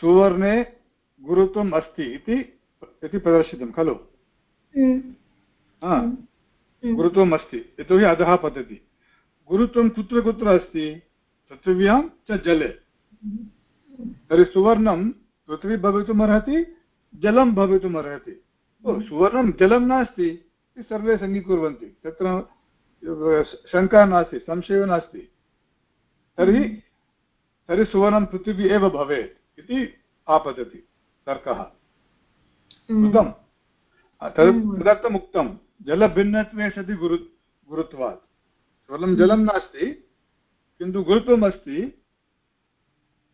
सुवर्णे गुरुत्वम् अस्ति इति इति प्रदर्शितं खलु? हम्म, हम्म, गुरुत्वम् अस्ति यतोहि अधः पतति। गुरुत्वं कुत्र कुत्र अस्ति? पृथिव्यां च जले। तर्हि सुवर्णं पृथिवी भवितुमर्हति जलं भवितुमर्हति सुवर्णं जलं नास्ति सर्वे सङ्गीकुर्वन्ति। तत्र शङ्का नास्ति संशयो नास्ति। तर्हि तर्हि सुवर्णं पृथिवी एव भवेत् इति आपतति तर्कः। हम्म, कृतं तद् हम्म। तदर्थम् उक्तं जलभिन्नत्वे सति गुरु गुरुत्वात्। केवलं जलं नास्ति किन्तु गुरुत्वम् अस्ति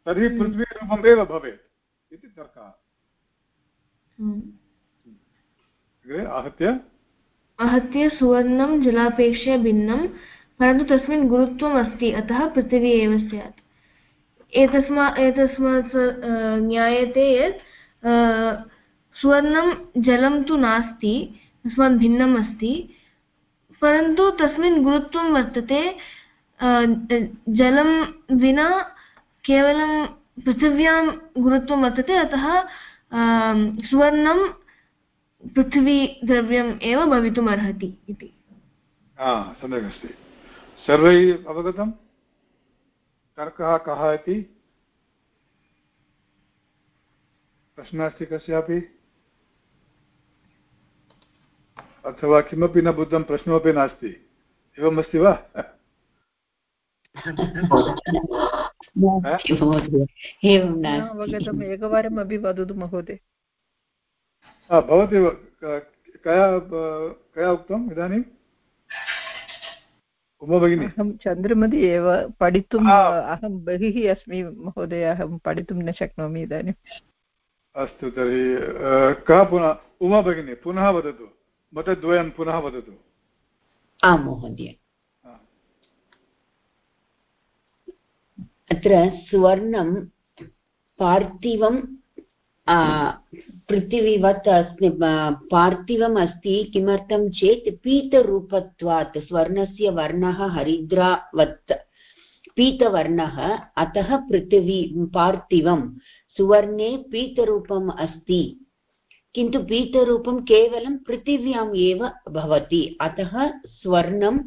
तर्हि पृथ्वीरूपम् एव भवेत् इति तर्कः। हम्म। अग्रे आहत्य। आहत्य सुवर्णं जलापेक्षया भिन्नं, परन्तु तस्मिन् गुरुत्वम् अस्ति, अतः पृथिवी एव स्यात्। एतस्मा, एतस्मात् ज्ञायते यत् स्वर्णं जलं तु नास्ति, तस्मात् भिन्नम् अस्ति, परन्तु तस्मिन् गुरुत्वं वर्तते जलं विना केवलं पृथिव्यां गुरुत्वं वर्तते, अतः सुवर्णं पृथिवीद्रव्यम् एव भवितुम् अर्हति इति। सम्यक् अस्ति सर्वैः अवगतं? तर्कः कः इति? प्रश्नः अस्ति कस्यापि? अथवा किमपि न बुद्धं प्रश्नोपि नास्ति। एवमस्ति वा? अवगतम् एकवारम् अपि वदतु महोदय। भवती कया कया उक्तम् इदानीम् उमा भगिनी। अहं चन्द्रमति एव पठितुम् अहं बहिः अस्मि महोदय अहं पठितुं न शक्नोमि इदानीम् अस्तु तर्हि कः पुनः उमा भगिनी पुनः वदतु। मतद्वयं पुनः वदतु। आं महोदय। अत्र स्वर्णं पार्थिवं पृथिवीवत् अस्ति पार्थिवम् अस्ति, किमर्थं चेत् पीतरूपत्वात्, स्वर्णस्य वर्णः हरिद्रावत्। पीतवर्णः, अतः पृथिवी पार्थिवं सुवर्णे पीतरूपम् अस्ति। किन्तु पीतरूपं केवलं पृथिव्याम् एव भवति, अतः स्वर्णं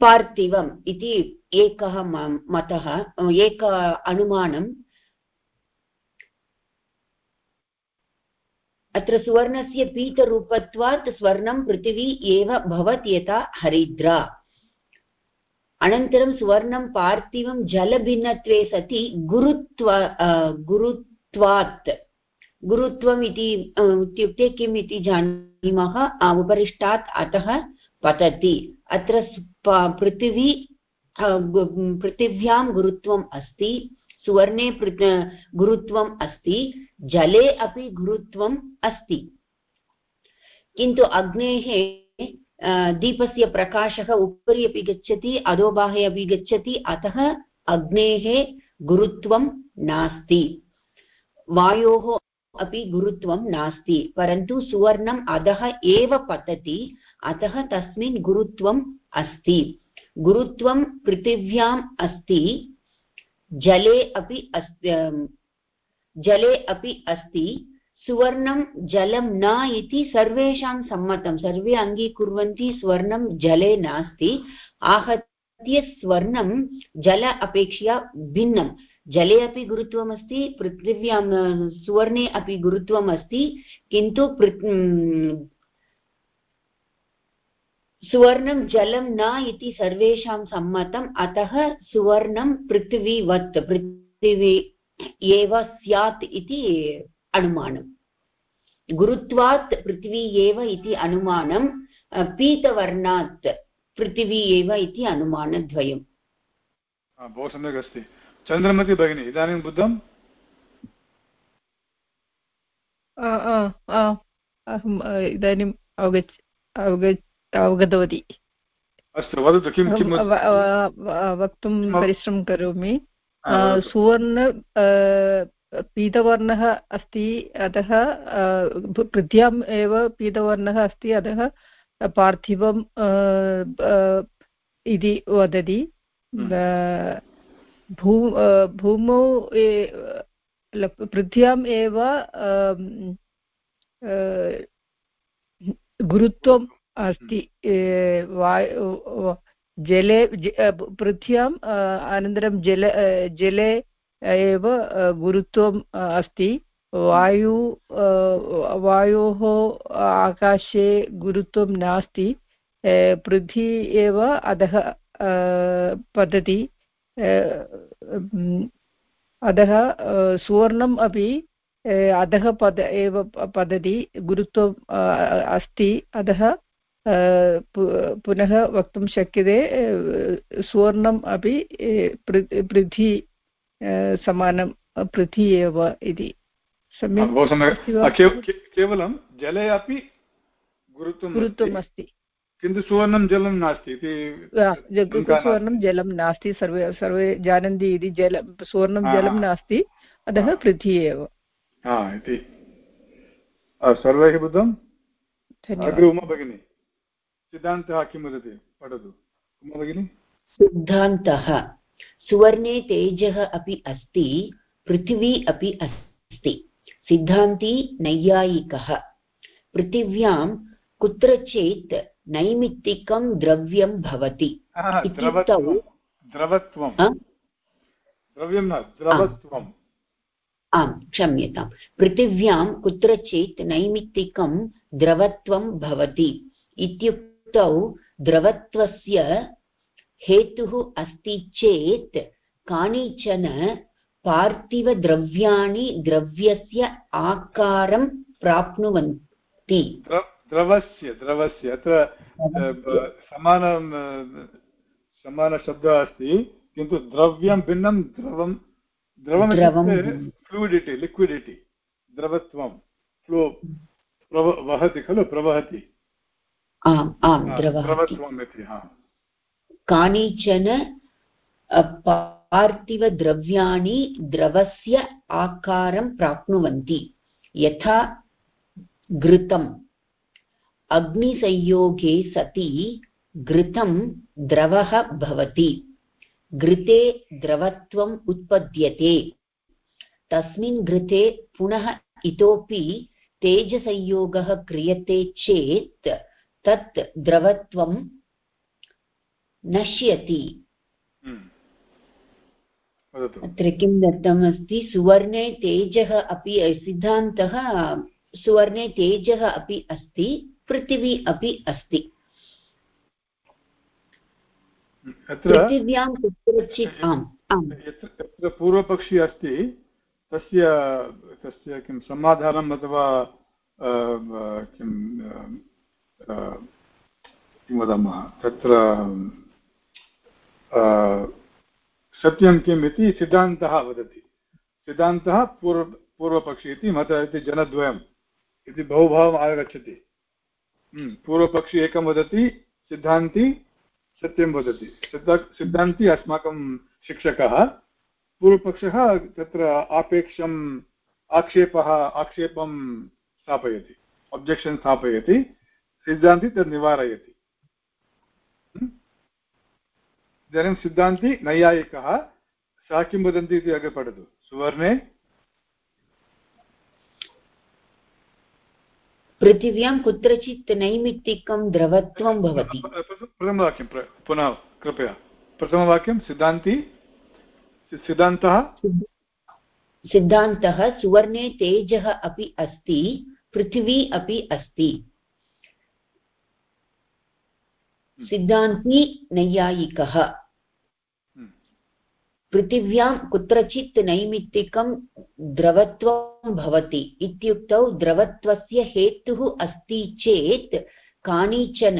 पार्थिवम् इति एकः मतः, एक अनुमानं अत्र सुवर्णस्य पीतरूपत्वात् स्वर्णं पृथिवी एव भवति यथा हरिद्रा। अनन्तरं सुवर्णं पार्थिवं जलभिन्नत्वे सति गुरुत्व गुरुत्वात्। गुरुत्वम् इति इत्युक्ते किम् इति जानीमः उपरिष्टात् अतः पतति। अत्र पृथिवी पृथिव्यां गुरुत्वम् अस्ति। सुवर्णे गुरुत्वम् अस्ति, जले अपि गुरुत्वम् अस्ति। किन्तु अग्नेः दीपस्य प्रकाशः उपरि अपि गच्छति, अधोबाहे अपि गच्छति, अतः अग्नेः गुरुत्वं नास्ति। वायोः अपि गुरुत्वं नास्ति, परन्तु सुवर्णम् अधः एव पतति, अतः तस्मिन् गुरुत्वम् अस्ति। गुरुत्वं पृथिव्याम् अस्ति जले अपि अस्ति जले अपि अस्ति, सुवर्णं जलं न इति सर्वेषां सम्मतं। सर्वे अङ्गीकुर्वन्ति स्वर्णं जले नास्ति। आहत्य स्वर्णं जल अपेक्षया भिन्नं। जले अपि गुरुत्वमस्ति, पृथिव्यां सुवर्णे अपि गुरुत्वम् अस्ति किन्तु सुवर्णं जलं न इति सर्वेषां सम्मतम् अतः सुवर्णं पृथिवीवत् पृथिवी एव स्यात् इति अनुमानम्। गुरुत्वात् पृथिवी एव इति अनुमानं पीतवर्णात् पृथिवी एव इति अनुमानद्वयम्। बहु सम्यक् अस्ति। चन्द्रमति भगिनी इदानीं बुद्धम्? इदानीम् अवगच्छ अवगच्छ अवगतवती। अस्तु वदतु किं किं वक्तुं परिश्रमं करोमि। सुवर्ण पीतवर्णः अस्ति अतः पृथ्व्याम् एव पीतवर्णः अस्ति अतः पार्थिवं इति वदति। भू भूमौ पृथ्व्याम् एव गुरुत्वं अस्ति जले पृथ्व्याम् अनन्तरं जल जले एव गुरुत्वम् अस्ति। वायु वायोः आकाशे गुरुत्वं नास्ति। पृथ्वी एव अधः पतति। अधः सुवर्णम् अपि अधः पद, एव पतति। गुरुत्वम् अस्ति। अतः पुनः वक्तुं शक्यते सुवर्णम् अपि पृथ्वी समानं पृथ्वी एव इति। सम्यक् केवलं जले अपि गुरुत्वं गुरुत्वम् अस्ति। किन्तु सुवर्णं जलं नास्ति इति सुवर्णं जलं नास्ति सर्वे सर्वे जानन्ति इति जल सुवर्णं जलं नास्ति अतः पृथ्वी एव। इति। सर्वैः बुद्धम् अग्रे उमा भगिनी। सिद्धान्तः किं वदति पठतु उमा भगिनी सिद्धान्तः सुवर्णे तेजः अपि अस्ति पृथिवी अपि अस्ति सिद्धान्ती नैयायिकः पृथिव्यां कुत्रचित् नैमित्तिकं द्रव्यं भवति इत्युक्तौ द्रवत्वं द्रव्यं न द्रवत्वम् आम् क्षम्यतां पृथिव्यां कुत्रचित् नैमित्तिकं द्रवत्वं भवति इत्युक्तौ द्रवत्वस्य हेतुः अस्ति चेत् कानिचन पार्थिवद्रव्याणि द्रव्यस्य आकारं प्राप्नुवन्ति। द्रवस्य द्रवस्य अत्र समानं समानशब्दः अस्ति किन्तु द्रव्यं भिन्नं द्रवं द्रवम् फ्लूडिटि लिक्विडिटि द्रवत्वं फ्लो प्रव वहति खलु प्रवहति। आम् आम् द्रवत्वम् कानिचन पार्थिवद्रव्याणि द्रवस्य आकारं प्राप्नुवन्ति। यथा घृतम्। अग्निसंयोगे सति घृतं द्रवः भवति। घृते द्रवत्वम् उत्पद्यते। तस्मिन् घृते पुनः इतोपि तेजसंयोगः क्रियते चेत् तत् द्रवत्वं नश्यति। हम्म। अत्र किं दत्तमस्ति? सुवर्णे तेजः अपि सिद्धान्तः सुवर्णे तेजः अपि अस्ति पृथिवी अपि अस्ति। पृथिव्यां कुत्रचित् आम् आम्। यत्र पूर्वपक्षी अस्ति तस्य तस्य किं समाधानम् अथवा किं किं वदामः? तत्र सत्यं किम् इति सिद्धान्तः वदति। सिद्धान्तः पूर्व पूर्वपक्षी इति मत इति जनद्वयम् इति बहुभावम् आगच्छति। हम्म, पूर्वपक्षी एकं वदति सिद्धान्ती सत्यं वदति। सिद्धा सिद्धान्ती अस्माकं शिक्षकः। पूर्वपक्षः तत्र आपेक्षम् आक्षेपः आक्षेपं स्थापयति अब्जेक्षन् स्थापयति। सिद्धान्ती तद् निवारयति। इदानीं सिद्धान्ती नैयायिकः। सः किं वदन्ति इति अग्रे पठतु। सुवर्णे। पृथिव्यां कुत्रचित् नैमित्तिकं द्रवत्वं भवति। प्रथमवाक्यं पुनः कृपया। प्रथमवाक्यं सिद्धान्ति। सिद्धान्तः। सिद्धान्तः सुवर्णे तेजः अपि अस्ति पृथिवी अपि अस्ति। सिद्धान्ती नैयायिकः। पृथिव्यां कुत्रचित् नैमित्तिकं द्रवत्वं भवति इत्युक्तौ द्रवत्वस्य हेतुः अस्ति चेत् कानिचन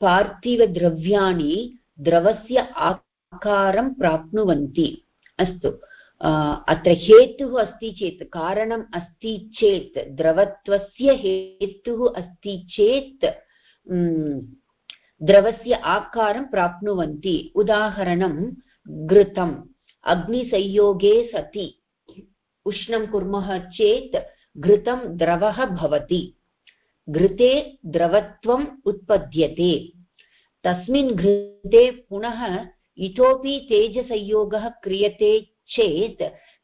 पार्थिवद्रव्याणि द्रवस्य आकारं प्राप्नुवन्ति। अस्तु अत्र हेतुः अस्ति चेत् कारणम् अस्ति चेत् द्रवत्वस्य हेतुः अस्ति चेत् द्रवस्य आकारं प्राप्नुवन्ति। उदाहरणं, घृतम्। अग्निसंयोगे सति। उष्णं कुर्मः चेत् घृतं द्रवः भवति। घृते द्रवत्वम् उत्पद्यते। तस्मिन् घृते पुनः इतोपि तेजसंयोगः क्रियते चेत्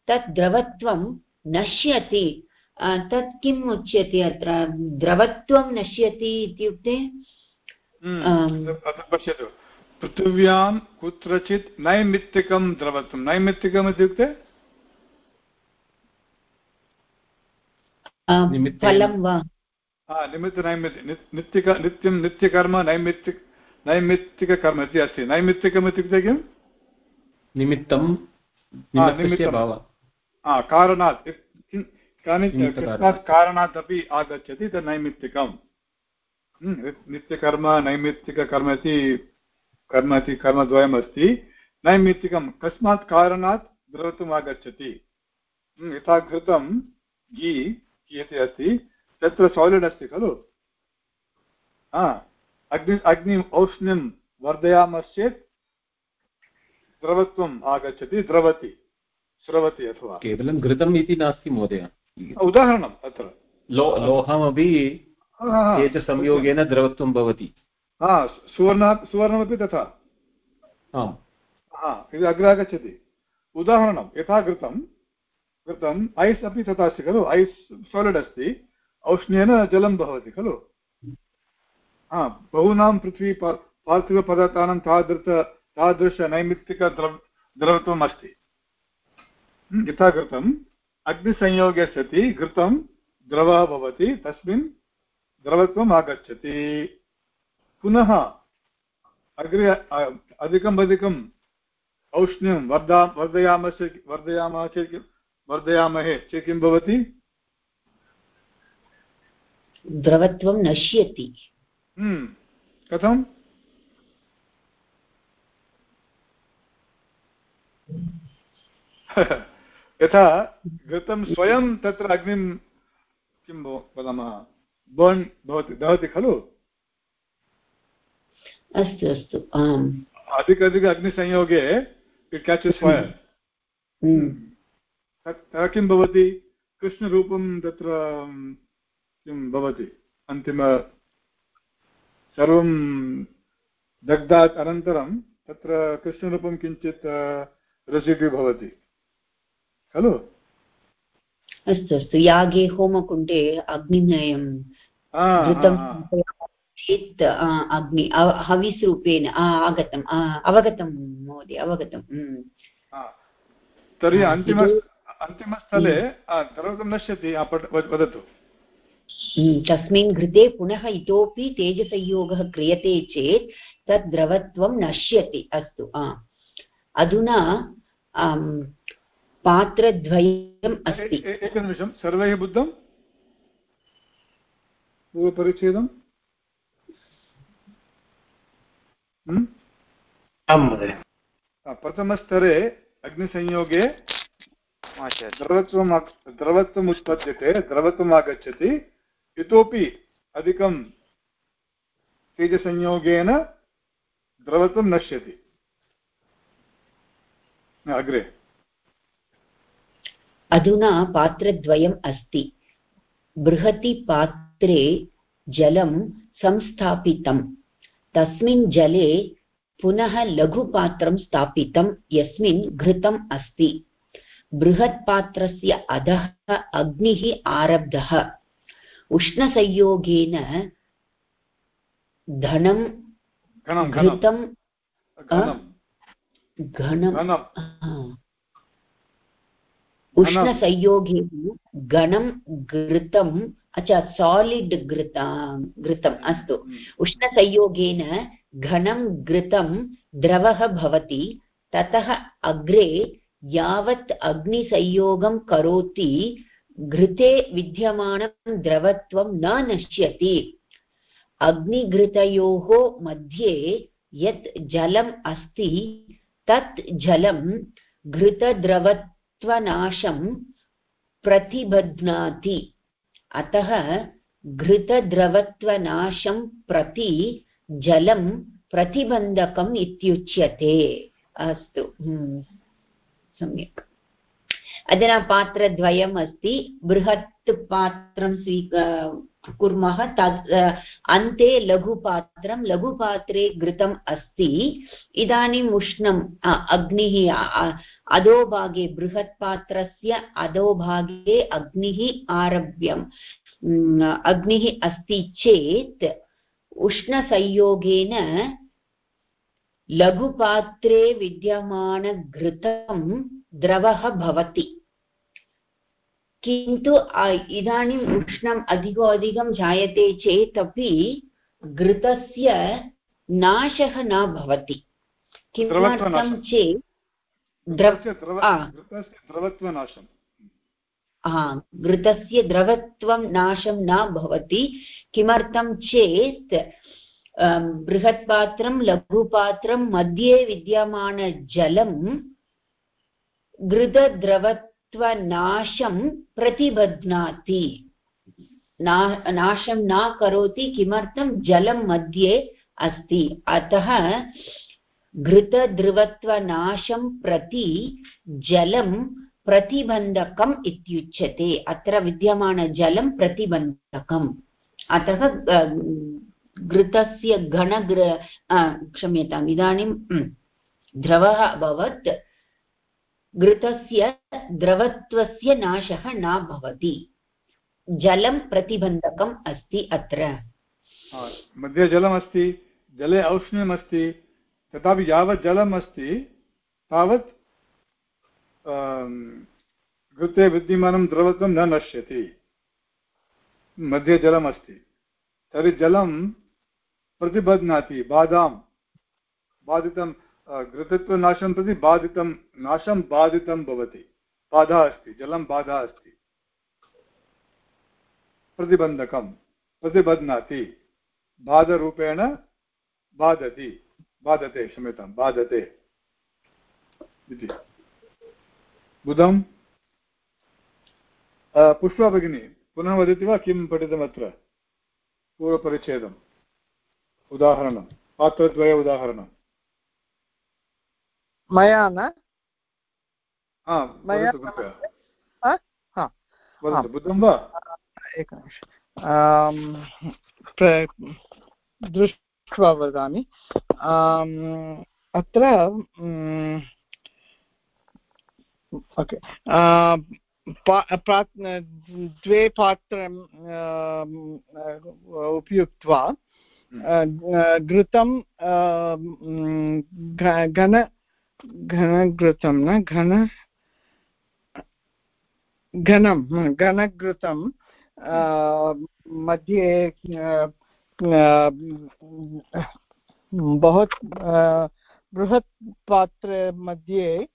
तत् द्रवत्वं नश्यति। तत् किम् उच्यते अत्र? द्रवत्वं नश्यति इत्युक्ते पश्यतु। पृथिव्यां कुत्रचित् नैमित्तिकं द्रवत्वं नैमित्तिकम् इत्युक्ते? वा? निमित्तनैमित्ति नित्यक नित्यं नित्यकर्म नैमित्तिक नैमित्तिककर्म इति अस्ति। नैमित्तिकम् इत्युक्ते किम्? निमित्तं कारणात्। कारणात् अपि आगच्छति तत् नैमित्तिकं हम्म, नित्यकर्म नैमित्तिककर्म इति कर्म इति कर्मद्वयमस्ति। नैमित्तिकं कस्मात् कारणात् द्रवत्वम् आगच्छति यथा घृतं घी इति अस्ति तत्र सालिड् अस्ति खलु? अग्नि अग्निम् औष्ण्यं वर्धयामश्चेत् द्रवत्वम् आगच्छति द्रवति स्रवति अथवा। केवलं घृतम् इति नास्ति महोदय। उदाहरणम् अत्र। लो लोहमपि हा, तेजसंयोगेन द्रवत्वं भवति। हा सुवर्णमपि तथा। आम्। हा इति अग्रे आगच्छति। उदाहरणं यथा घृतं घृतम् ऐस् अपि तथा अस्ति खलु। ऐस् सालिड् अस्ति। औष्ण्येन जलं भवति खलु। हा बहूनां पृथ्वी पार्थिवपदार्थानां तादृश तादृशनैमित्तिकद्रव द्रवत्वम् अस्ति। यथा घृतम् अग्निसंयोगे सति घृतं द्रवः भवति। तस्मिन् द्रवत्वम् आगच्छति। पुनः अग्रे अधिकम् अधिकम् औष्ण्यं वर्धा वर्धयामः वर्धयामः चेत् किं- वर्धयामहे चेत् किं भवति? द्रवत्वं नश्यति। हम्म, कथं यथा घृतं स्वयं तत्र अग्निं किं वदामः? बर्न् भवति दहति खलु? अस्तु अस्तु आम्। अधिक अधिक अग्निसंयोगे इट् केचस् फैर् हम्म। तत्र किं भवति? कृष्णरूपं तत्र अं, किं भवति? अन्तिम सर्वं दग्धात् अनन्तरं तत्र कृष्णरूपं किञ्चित् रेसिड्यू भवति। खलु? अस्तु अस्तु. यागे होमकुण्डे अग्निनयं. चेत् अग्नि हविस् रूपेण आगतम् अवगतं महोदय अवगतं। तर्हि अन्तिम अन्तिमस्थले सर्वं नश्यति वदतु. तस्मिन् घृते पुनः इतोपि तेजसंयोगः क्रियते चेत् तत् द्रवत्वं नश्यति अस्तु अधुना पात्रद्वयम् अस्ति। एकनिमिषं सर्वैः बुद्धं? पूर्वपरिच्छेदम्? आं महोदय। प्रथमस्तरे अग्निसंयोगे द्रवत्वम् द्रवत्वम् उत्पद्यते द्रवत्वम् आगच्छति। इतोपि अधिकं तेजसंयोगेन द्रवत्वं नश्यति। अग्रे। अधुना पात्रद्वयम् अस्ति। बृहति पात्रे जलं संस्थापितं तस्मिन् जले पुनः लघुपात्रं स्थापितं यस्मिन् घृतम् अस्ति। बृहत्पात्रस्य अधः अग्निः आरब्धः। उष्णसंयोगेन धनं घृतं घनं। उष्णसंयोगेन घनं घृतम् अच्छा सालिड् घृता घृतम् अस्तु। उष्णसंयोगेन घनं घृतं द्रवः भवति ततः अग्रे यावत् अग्निसंयोगं करोति घृते विद्यमानं द्रवत्वं न नश्यति। अग्निघृतयोः मध्ये यत् जलम् अस्ति तत् जलं घृतद्रवत्वनाशं प्रतिबध्नाति। अतः घृतद्रवत्वनाशं प्रति जलं प्रतिबन्धकम् इत्युच्यते। अस्तु हम्म, सम्यक्। अधुना पात्रद्वयम् अस्ति बृहत् पात्रं स्वी कुर्मः तद् अन्ते लघुपात्रं, लघुपात्रे घृतम् अस्ति। इदानीम् उष्णम् अग्निः अधोभागे, बृहत्पात्रस्य अधोभागे अग्निः आरभ्यम्। अग्निः अस्ति चेत् उष्णसंयोगेन लघुपात्रे विद्यमानघृतं द्रवः भवति। किन्तु इदानीम् उष्णम् अधिकोऽधिकं जायते चेत् अपि घृतस्य नाशः न भवति। किमर्थं चेत् घृतस्य द्रवत्वनाशं हा द्रवत्वं नाशं न भवति। किमर्थं चेत् बृहत्पात्रं लघुपात्रं मध्ये विद्यमानजलं घृतद्रवत्वनाशं प्रतिबध्नाति। ना, नाशं न करोति किमर्थं जलं मध्ये अस्ति। अतः घृतध्रुवत्वनाशं प्रति जलं प्रतिबन्धकम् इत्युच्यते। अत्र विद्यमानजलं प्रतिबन्धकम्। अतः घृतस्य घनग्र क्षम्यताम्, इदानीं द्रवः अभवत्। घृतस्य द्रवत्वस्य नाशः न भवति। जलं प्रतिबन्धकम् अस्ति अत्र। मध्ये जलमस्ति जले औष्ण्यमस्ति तथापि यावत् जलम् अस्ति, तावत् घृते विद्यमानं द्रवत्वं न नश्यति। मध्ये जलमस्ति तर्हि जलं प्रतिबध्नाति बाधां बाधितं घृतत्वनाशं प्रति बाधितं, नाशं बाधितं भवति। बाधा अस्ति, जलं बाधा अस्ति। प्रतिबन्धकं, प्रतिबध्नाति। बाधरूपेण बाधति, बाधते क्षम्यतां, बाधते। इति। बुधं पुष्पा भगिनी, पुनः वदति वा किं पठितमत्र? पूर्वपरिच्छेदम्। उदाहरणं, पात्रद्वय उदाहरणं मया न बुद्धं वा? एकनिमिषम् दृष्ट्वा वदामि। अत्र ओके। द्वे पात्रं उपयुक्त्वा घृतं घन घनघृतं न? घन घनं घनघृतं मध्ये बहु बृहत् पात्रमध्ये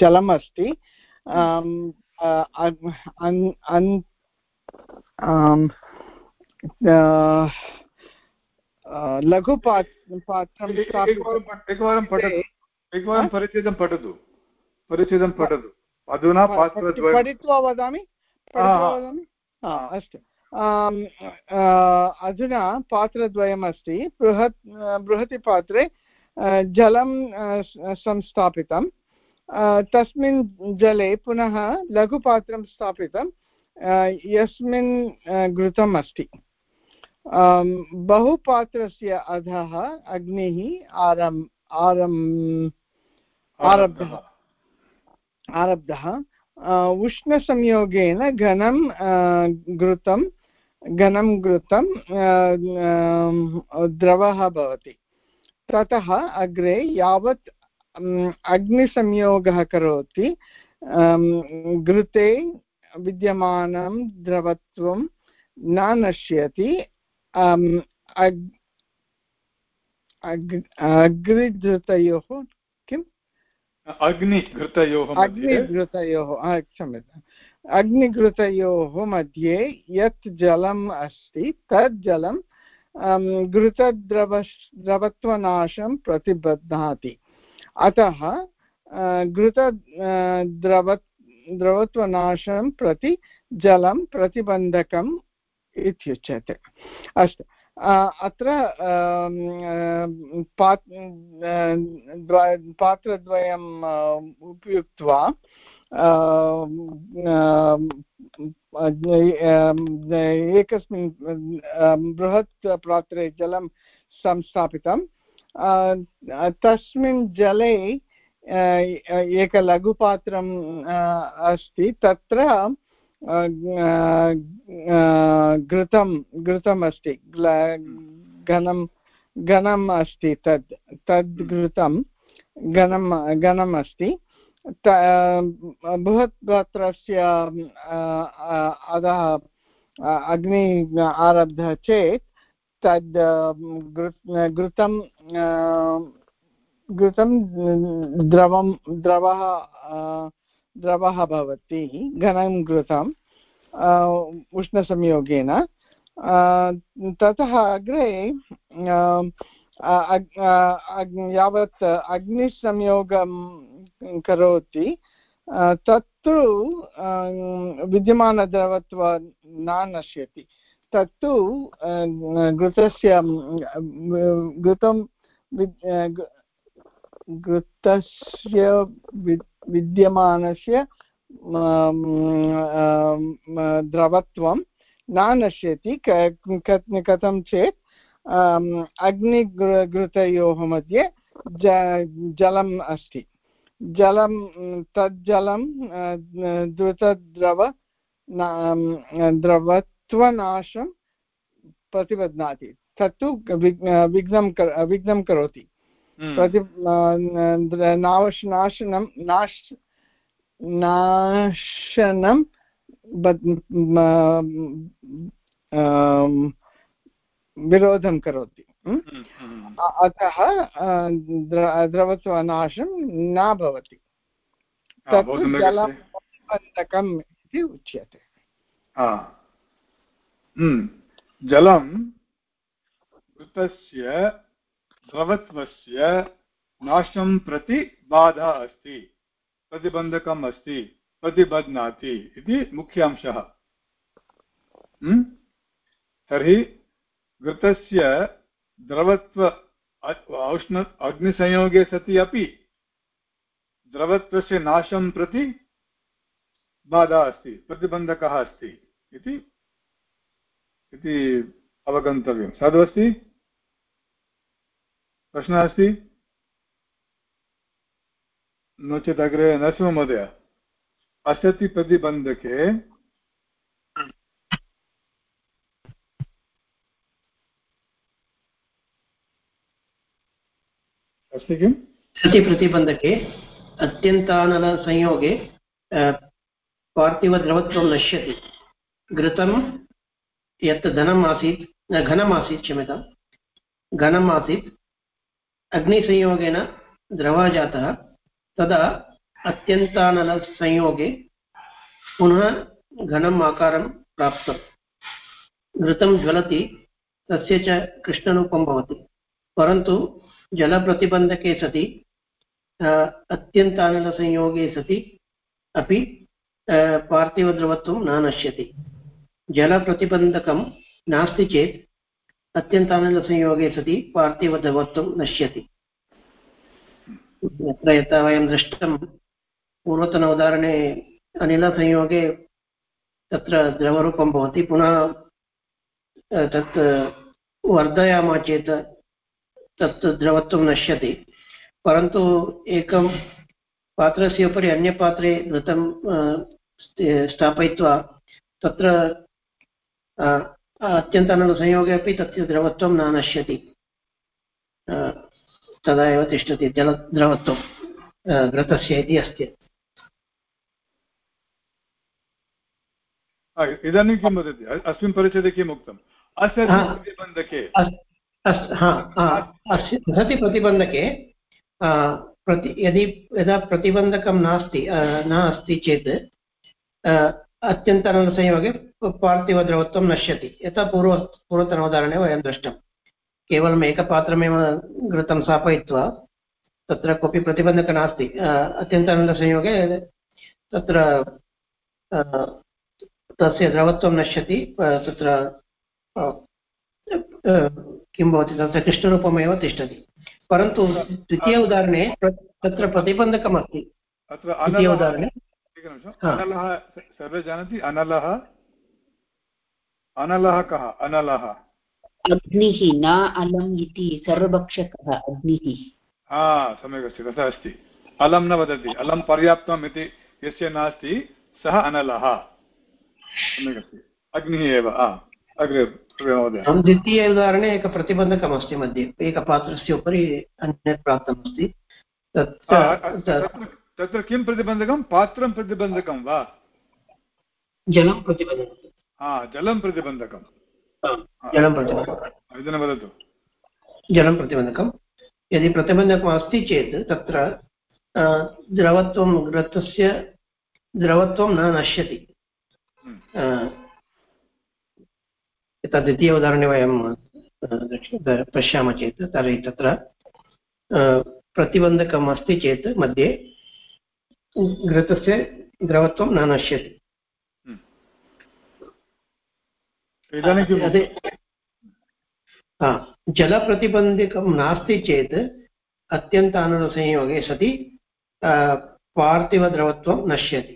जलम् अस्ति। लघु पात्रं एकवारं पठतु एकवारं परिच्छेदं पठतु परिच्छेदं पठतु अधुना पठित्वा वदामि अस्तु अधुना पात्रद्वयमस्ति बृहत् बृहति पात्रे जलं संस्थापितं तस्मिन् जले पुनः लघुपात्रं स्थापितं यस्मिन् घृतम् अस्ति बहुपात्रस्य अधः अग्निः आरम् आरम् आरब्धः। आरब्धः। उष्णसंयोगेन घनं घृतं घनं घृतं द्रवः भवति। ततः अग्रे यावत् अग्निसंयोगः करोति। घृते विद्यमानं द्रवत्वं न नश्यति। अग्निधृतयोः किम् अग्निघृतयोः अग्निघृतयोः क्षम्यताम् अग्निघृतयोः मध्ये यत् जलम् अस्ति तत् जलं घृतद्रव द्रवत्वनाशं प्रतिबध्नाति अतः घृत द्रव द्रवत्वनाशं प्रति जलं प्रतिबन्धकम् इत्युच्यते अस्तु। अत्र पात्रद्वयम् उपयुक्त्वा एकस्मिन् बृहत् पात्रे जलं संस्थापितं। तस्मिन् जले एकलघुपात्रम् अस्ति। तत्र घृतं घृतम् अस्ति घनं घनम् अस्ति तद् तद् घृतं घनं घनम् अस्ति। बृहत् गात्रस्य अधः अग्नि आरब्धः चेत् तद् घृतं घृतं द्रवं द्रवः द्रवः भवति घनं घृतम् उष्णसंयोगेन। ततः अग्रे यावत् अग्निसंयोगं करोति। तत्तु विद्यमानद्रवत्व न नश्यति। तत्तु घृतस्य घृतं घृतस्य विद्- विद्यमानस्य द्रवत्वं न नश्यति। कथं चेत् अग्निघृतयोः मध्ये ज, जलम् अस्ति। जलं, तज्जलं द्रुतद्रव द्रवत्वनाशं प्रतिबध्नाति तत्तु विघ्नं विघ्नं करोति। प्रति नाश नाशनं नाश नाशनं विरोधं करोति। अतः द्रवत्वनाशं न भवति। तत्तु जलबन्धकम् इति उच्यते। जलं घृतस्य द्रवत्वस्य नाशं प्रति बाधा अस्ति, प्रतिबन्धकम् अस्ति, प्रतिबध्नाति इति मुख्य अंशः तर्हि घृतस्य द्रवत्व औष्ण, अग्निसंयोगे सति अपि द्रवत्वस्य नाशं प्रति बाधा अस्ति, प्रतिबन्धकः अस्ति इति अवगन्तव्यं। साधु अस्ति? प्रश्नः अस्ति नो चेत् अग्रे नरसिंहमहोदय असति प्रतिबन्धके। अस्ति किम्? सति प्रतिबन्धके, अत्यन्तानलसंयोगे पार्थिवद्रवत्वं नश्यति। घृतं यत् धनम् आसीत्, घनम् आसीत् क्षम्यतां घनम् आसीत् अग्निसंयोगेन द्रवः जातः तदा अत्यन्तानलसंयोगे पुनः घनम् आकारं प्राप्तं घृतं ज्वलति तस्य च कृष्णरूपं भवति परन्तु जलप्रतिबन्धके सति अत्यन्तानलसंयोगे सति अपि पार्थिवद्रवत्वं न नश्यति जलप्रतिबन्धकं नास्ति चेत् अत्यन्तानलसंयोगे सति पार्थिवद्रवत्वं नश्यति। यत्र यथा वयं दृष्टं पूर्वतन उदाहरणे अनिलसंयोगे तत्र द्रवरूपं भवति, पुनः तत्, वर्धयामः चेत् तत् द्रवत्वं नश्यति। परन्तु एकं पात्रस्य उपरि अन्यपात्रे घृतं स्थापयित्वा तत्र अत्यन्तानलसंयोगे अपि तस्य द्रवत्वं न नश्यति। तदा एव तिष्ठति जलद्रवत्वं घृतस्य इति अस्ति। इदानीं किं वदति? अस्मिन् परिच्छेदे किम् उक्तम्? अस्य प्रतिबन्धके। असति प्रतिबन्धके प्रति यदि यदा प्रतिबन्धकं नास्ति न अस्ति चेत् अत्यन्तनलसंयोगे पार्थिवद्रवत्वं नश्यति। यथा पूर्व पूर्वतनोदाहरणे वयं दृष्टं। केवलम् एकपात्रमेव घृतं स्थापयित्वा तत्र कोऽपि प्रतिबन्धकः नास्ति। अत्यन्तनलसंयोगे तत्र तस्य द्रवत्वं नश्यति तत्र किं भवति तत्र कृष्णरूपमेव तिष्ठति। परन्तु द्वितीय उदाहरणे तत्र प्रतिबन्धकम् अस्ति द्वितीय उदाहरणे अनलः सर्वे जानन्ति अनलः। अनलः कः? अनलः। अग्निः न अलम् इति सर्वभक्षकः अग्निः। हा सम्यक् अस्ति तथा अस्ति। अलं न वदति अलं पर्याप्तम् इति यस्य नास्ति सः अनलः। सम्यक् अस्ति अग्निः एव अग्रे महोदय। द्वितीय उदाहरणे एक प्रतिबन्धकमस्ति मध्ये एकपात्रस्य उपरि अन्यत् प्राप्तमस्ति। तत्र किं प्रतिबन्धकं? पात्रं प्रतिबन्धकं वा? जलं प्रतिबन्धकं हा जलं प्रतिबन्धकं जलं प्रतिबन्धकम्। इदानीं वदतु। जलं प्रतिबन्धकं यदि प्रतिबन्धकम् अस्ति चेत् तत्र द्रवत्वं घृतस्य द्रवत्वं न नश्यति। यथा द्वितीय उदाहरणे वयं पश्यामः चेत् तर्हि तत्र प्रतिबन्धकम् अस्ति चेत् मध्ये घृतस्य द्रवत्वं न नश्यति। इदानीं किम्? जलप्रतिबन्धकं नास्ति चेत् अत्यन्तानुसंयोगे सति पार्थिवद्रवत्वं नश्यति।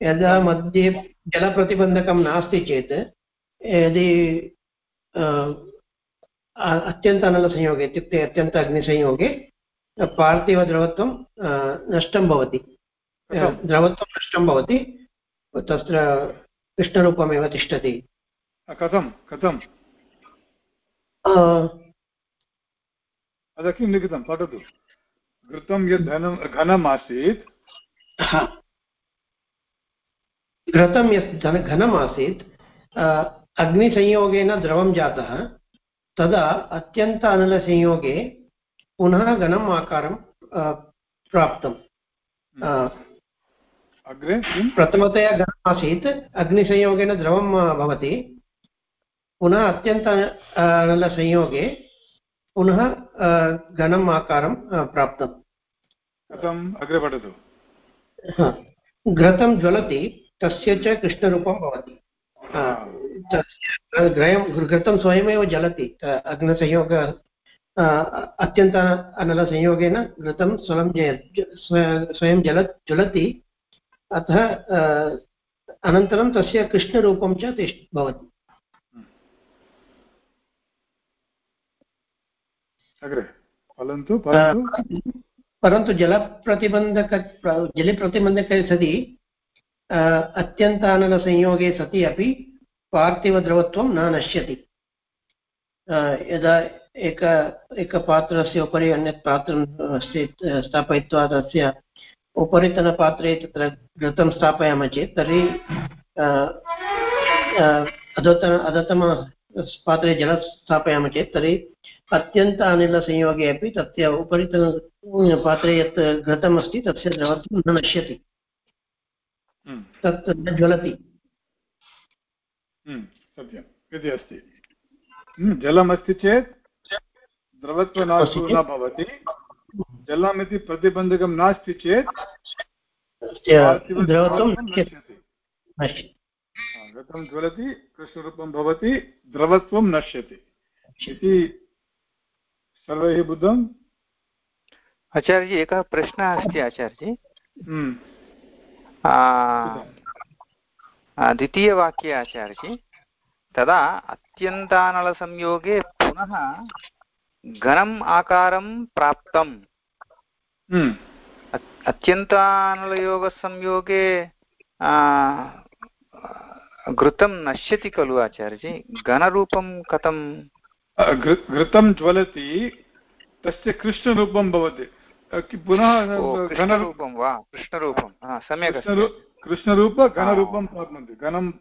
यदा मध्ये जलप्रतिबन्धकं नास्ति चेत् यदि अत्यन्त अनलसंयोगे इत्युक्ते अत्यन्त अग्निसंयोगे पार्थिवद्रवत्वं नष्टं भवति। द्रवत्वं नष्टं भवति तत्र कृष्णरूपमेव तिष्ठति। कथं कथम् अतः किं लिखितं? पठतु। घृतं यद् धनं घनम् आसीत्। घृतं यत् धन घनम् आसीत् अग्निसंयोगेन द्रवं जातः तदा अत्यन्त अनलसंयोगे पुनः घनम् आकारं प्राप्तम्। अग्रे प्रथमतया घनम् आसीत् अग्निसंयोगेन द्रवं भवति। पुनः अत्यन्त अनलसंयोगे पुनः घनम् आकारं प्राप्तम्। कथम्? अग्रे पठतु। घृतं ज्वलति तस्य च कृष्णरूपं भवति। तस्य घृतं स्वयमेव जलति अग्नसंयोग अत्यन्त अनलसंयोगेन घृतं स्वयं स्वयं जल ज्वलति। अतः अनन्तरं तस्य कृष्णरूपं च तिष्ठ भवति। परन्तु परन्तु जलप्रतिबन्धक जलप्रतिबन्धके सति अत्यन्तानलसंयोगे सति अपि पार्थिवद्रवत्वं न नश्यति। यदा एक एकपात्रस्य उपरि अन्यत् पात्रं स्थापयित्वा तस्य उपरितनपात्रे तत्र घृतं स्थापयामः चेत् तर्हि अधोतन अधतम पात्रे जलं स्थापयामः चेत् तर्हि अत्यन्त अनिलसंयोगे अपि तस्य उपरितन पात्रे यत् घृतम् अस्ति तस्य द्रवत्वं न नश्यति। हम्म। तत् न ज्वलति। हम्म, सत्यम्। इति अस्ति। हम्म, जलमस्ति चेत् द्रवत्वनाशो न भवति। जलमिति प्रतिबन्धकं नास्ति चेत् द्रवत्वं नश्यति। घृतं ज्वलति कृष्णरूपं भवति द्रवत्वं नश्यति। इति सर्वैः बुद्धम् आचार्यजी एकः प्रश्नः अस्ति आचार्यजी। हम्म। द्वितीयवाक्ये आचार्यजी। तदा अत्यन्तानलसंयोगे पुनः घनम् आकारं प्राप्तम् हम्म। अत्यन्तानलयोगसंयोगे घृतं नश्यति खलु आचार्यजी घनरूपं कथं घृतं ज्वलति तस्य कृष्णरूपं भवति पुनः घनरूपं वा कृष्णरूपं सम्यक् कृष्णरूप घनरूपं प्राप्नोति घनम्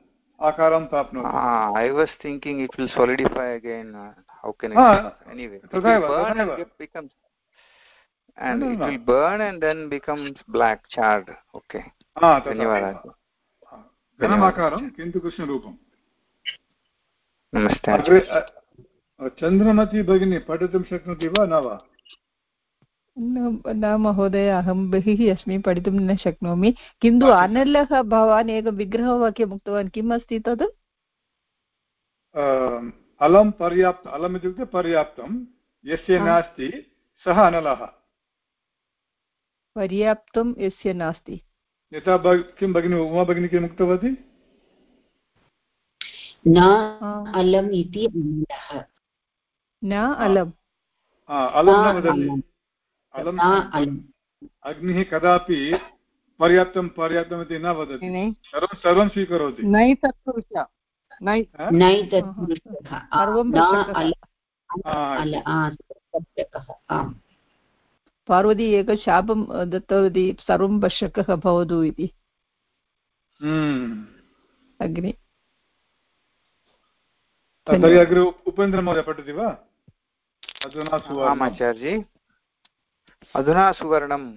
आकारं प्राप्नोति। I was thinking it will solidify again how can anyway becomes and it will burn and then becomes black charred. Okay. धन्यवादः। घनमाकारं किन्तु कृष्णरूपं नमस्ते। चन्द्रमती भगिनी पठितुं शक्नोति वा न वा? न महोदय अहं बहिः अस्मि पठितुं न शक्नोमि किन्तु अनलः भवान् एकं विग्रहवाक्यम् उक्तवान् किम् अस्ति तद् अलं पर्याप्त अलम् इत्युक्ते पर्याप्तं यस्य नास्ति सः अनलः पर्याप्तं यस्य नास्ति यथा किं भगिनी उमा भगिनी किम् उक्तवती न अलम् इति न अलम् अग्निः कदापि पर्याप्तं पर्याप्तम् इति न वदति। सर्वं सर्वं स्वीकरोति। पार्वती एकः शापं दत्तवती सर्वं पश्यकः भवतु इति। हम्म। अग्नि। तर्हि अग्रे उपेन्द्रमहोदय पठति वा? अधुना आम् आचार्यजी। अधुना सुवर्णम्।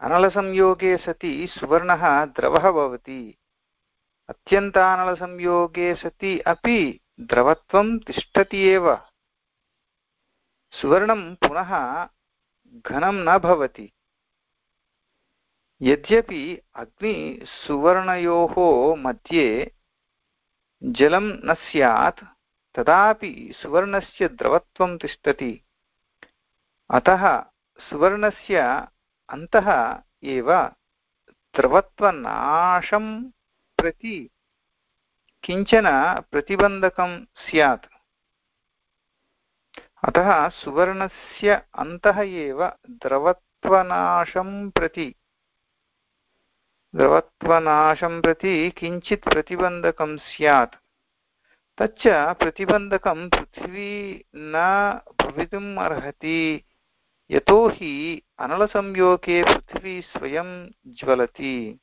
अनलसंयोगे सति सुवर्णः द्रवः भवति। अत्यन्तानलसंयोगे सति अपि द्रवत्वं तिष्ठति एव। सुवर्णं पुनः घनं न भवति। यद्यपि अग्निसुवर्णयोः मध्ये जलं न स्यात्, तदापि सुवर्णस्य द्रवत्वं तिष्ठति। अतः सुवर्णस्य अन्तः एव द्रवत्वनाशं प्रति किंचन प्रतिबन्धकं स्यात्। अतः सुवर्णस्य अन्तः एव द्रवत्वनाशं प्रति। द्रवत्वनाशं प्रति किञ्चित् प्रतिबन्धकं स्यात्। तच्च प्रतिबन्धकं पृथिवी न भवितुम् अर्हति। यतोहि अनलसंयोगे पृथिवी स्वयं ज्वलति।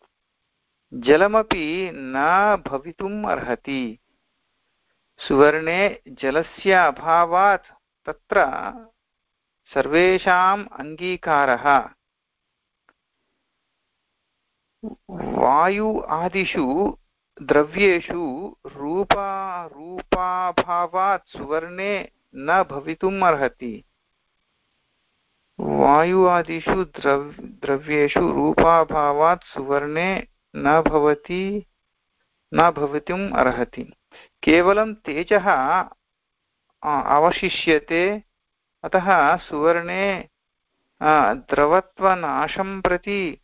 जलमपि न भवितुम् अर्हति। सुवर्णे जलस्य अभावात् तत्र सर्वेषाम् अङ्गीकारः। वायु आदिषु द्रव्येषु रूपा रूपाभावात् सुवर्णे न भवितुम् अर्हति। वायु आदिषु द्रव, द्रव्येषु रूपाभावात् सुवर्णे न भवति, न भवितुम् अर्हति। केवलं तेजः अवशिष्यते, अतः सुवर्णे द्रवत्वनाशं प्रति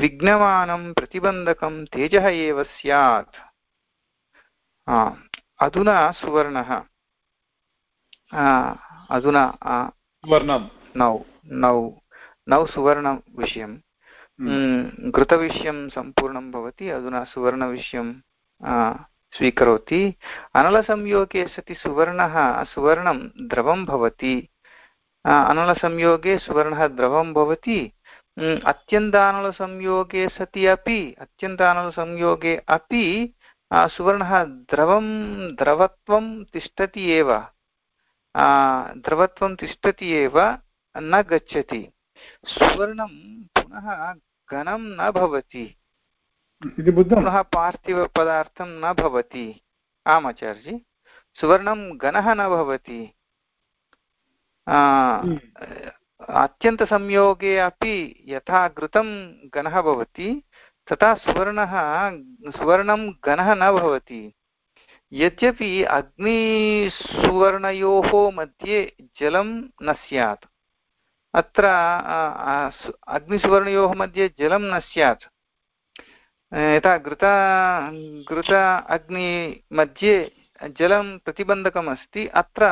विघ्नमानं प्रतिबन्धकं तेजः एव स्यात्। अधुना सुवर्णः। अधुना सुवर्णं नौ नौ नौ सुवर्णविषयं घृतविषयं सम्पूर्णं भवति अधुना सुवर्णविषयं स्वीकरोति अनलसंयोगे सति सुवर्णः सुवर्णं द्रवं भवति अनलसंयोगे सुवर्णः द्रवं भवति अत्यन्तानलसंयोगे सति अपि अत्यन्तानलसंयोगे अपि सुवर्णः द्रवं द्रवत्वं तिष्ठति एव द्रवत्वं तिष्ठति एव न गच्छति। सुवर्णं पुनः घनं न भवति। पुनः पार्थिवपदार्थं न भवति। आम् आचार्यजि। सुवर्णं घनः न भवति। अत्यन्तसंयोगे अपि यथा घृतं घनः भवति तथा सुवर्णः सुवर्णं घनः न भवति। यद्यपि अग्निसुवर्णयोः मध्ये जलं न स्यात् अत्र अग्निसुवर्णयोः मध्ये जलं न स्यात् यथा घृत घृत अग्निमध्ये जलं प्रतिबन्धकमस्ति अत्र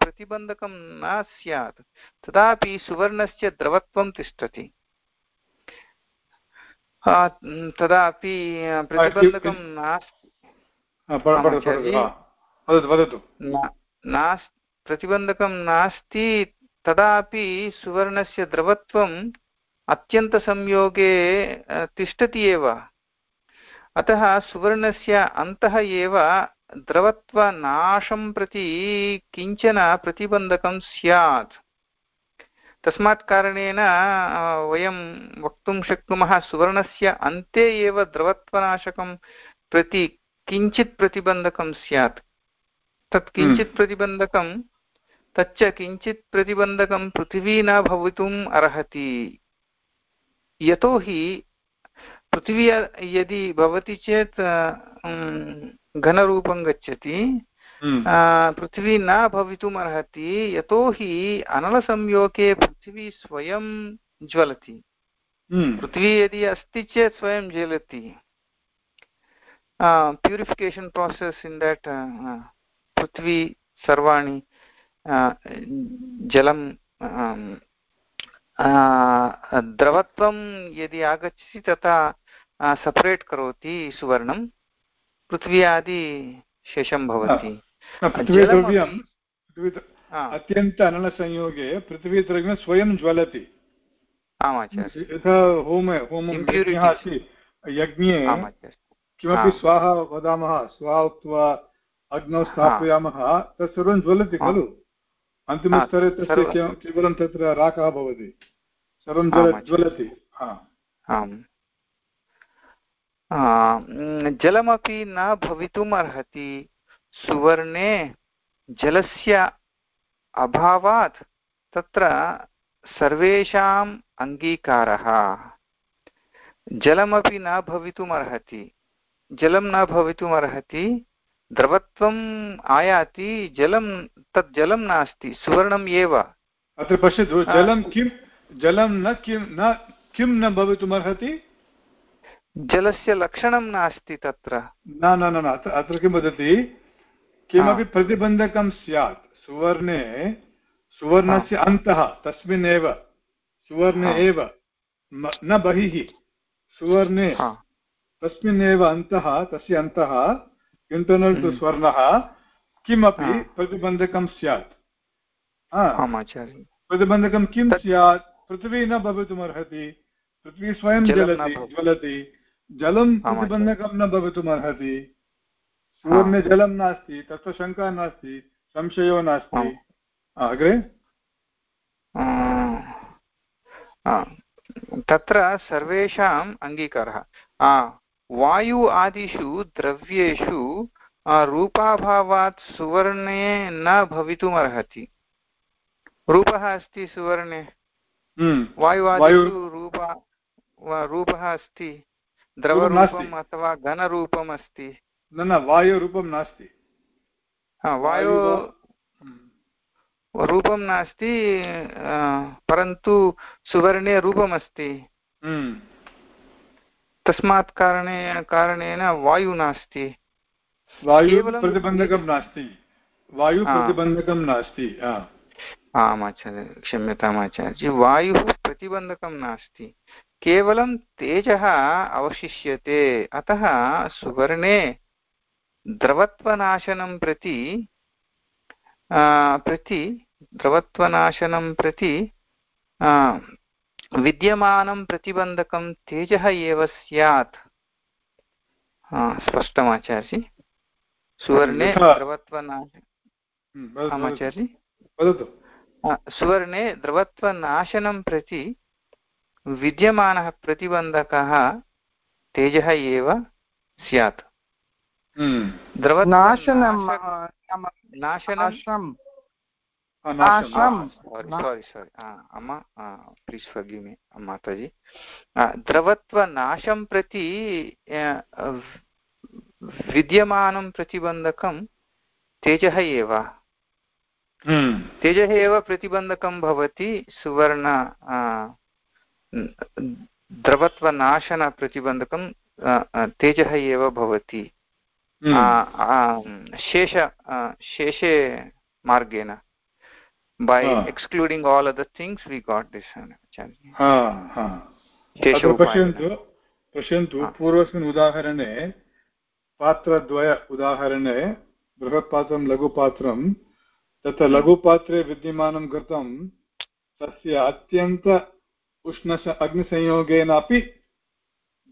प्रतिबन्धकं न स्यात् तथापि सुवर्णस्य द्रवत्वं तिष्ठति। तदापि प्रतिबन्धकं नास्ति। प्रतिबन्धकं नास्ति तदापि सुवर्णस्य द्रवत्वम् अत्यन्तसंयोगे तिष्ठति एव। अतः सुवर्णस्य अन्तः एव द्रवत्वनाशं प्रति किंचन प्रतिबन्धकं स्यात्। तस्मात् कारणेन वयं वक्तुं शक्नुमः सुवर्णस्य अन्ते एव द्रवत्वनाशकं प्रति किञ्चित् प्रतिबन्धकं स्यात्। तत् किञ्चित् प्रतिबन्धकं तच्च किञ्चित् प्रतिबन्धकं पृथिवी न भवितुम् अर्हति। यतोहि पृथिवी यदि भवति चेत् घनरूपं गच्छति हम्म। पृथिवी न भवितुम् अर्हति यतोहि अनलसंयोगे पृथिवी स्वयं ज्वलति। हम्म। पृथिवी यदि अस्ति चेत् स्वयं ज्वलति। प्यूरिफिकेशन् प्रासेस् इन् देट् पृथ्वी सर्वाणि जलं द्रवत्वं यदि आगच्छति तथा सपरेट् करोति सुवर्णं पृथ्वी आदि शेषं भवति अत्यन्त अनलसंयोगे पृथ्वीद्रव्यं स्वयं ज्वलति आमाचार्य यथा होम होमं अस्ति यज्ञे किमपि स्वाहा वदामः स्वाहा उक्त्वा अग्नौ स्थापयामः तत् सर्वं ज्वलति खलु? अन्तिमस्तरे तस्य केवलं तत्र राकः भवति। सर्वं ज्वलति। आम्। जलमपि न भवितुम् अर्हति। सुवर्णे जलस्य अभावात् तत्र सर्वेषाम् अङ्गीकारः। जलमपि न भवितुम् अर्हति। जलं न भवितुमर्हति द्रवत्वम् आयाति जलं तत् जलं नास्ति सुवर्णम् एव। अत्र पश्यतु जलं किं जलं न किं न किं न भवितुमर्हति? जलस्य लक्षणं नास्ति तत्र। न न न अत्र किं वदति? किमपि प्रतिबन्धकं स्यात् सुवर्णे सुवर्णस्य अन्तः तस्मिन् एव सुवर्णे एव न बहिः सुवर्णे। तस्मिन् एव अन्तः तस्य अन्तः इण्टर्नल् टु स्वर्णः किमपि प्रतिबन्धकं स्यात्। प्रतिबन्धकं किं स्यात्? पृथिवी न भवितुमर्हति पृथ्वी स्वयं जलति ज्वलति। जलं प्रतिबन्धकं न भवितुमर्हति। जलं नास्ति तत्र शङ्का नास्ति संशयो नास्ति। अग्रे? तत्र सर्वेषाम् अङ्गीकारः। वायु आदिषु द्रव्येषु रूपाभावात् सुवर्णे न भवितुमर्हति। रूपः अस्ति सुवर्णे। हम्म। वायुवादिषु रूप रूपः अस्ति। द्रवरूपम् अथवा घनरूपम् अस्ति। न न वायुरूपं नास्ति। वायु रूपं नास्ति परन्तु सुवर्णे रूपमस्ति। हम्म। तस्मात् कारणे कारणेन वायु नास्ति। वायु प्रतिबन्धकं नास्ति। वायु प्रतिबन्धकं नास्ति आम् आचार्य क्षम्यताम् आचार्य। वायुः प्रतिबन्धकं नास्ति। केवलं तेजः अवशिष्यते। अतः सुवर्णे द्रवत्वनाशनं प्रति प्रति द्रवत्वनाशनं प्रति विद्यमानं प्रतिबन्धकं तेजः एव स्यात्। स्पष्टमाचार्य सुवर्णे द्रवत्वनाश हम्म, सुवर्णे द्रवत्वनाशनं प्रति विद्यमानः प्रतिबन्धकः तेजः एव स्यात्। हम्म। नाशनं सारि सारि अम्मा प्लीस् फर्गिव् मी माताजि द्रवत्वनाशं प्रति विद्यमानं प्रतिबन्धकं तेजः एव। तेजः एव प्रतिबन्धकं भवति सुवर्ण द्रवत्वनाशनप्रतिबन्धकं तेजः एव भवति। शेष शेषे मार्गेण by ah. excluding all other things we got this ha ha Keshav पश्यन्तु पश्यन्तु पूर्वस्मिन् उदाहरणे पात्रद्वय उदाहरणे बृहत्पात्रं लघुपात्रं तत्र लघुपात्रे विद्यमानं घृतं तस्य अत्यन्त उष्ण अग्निसंयोगेनापि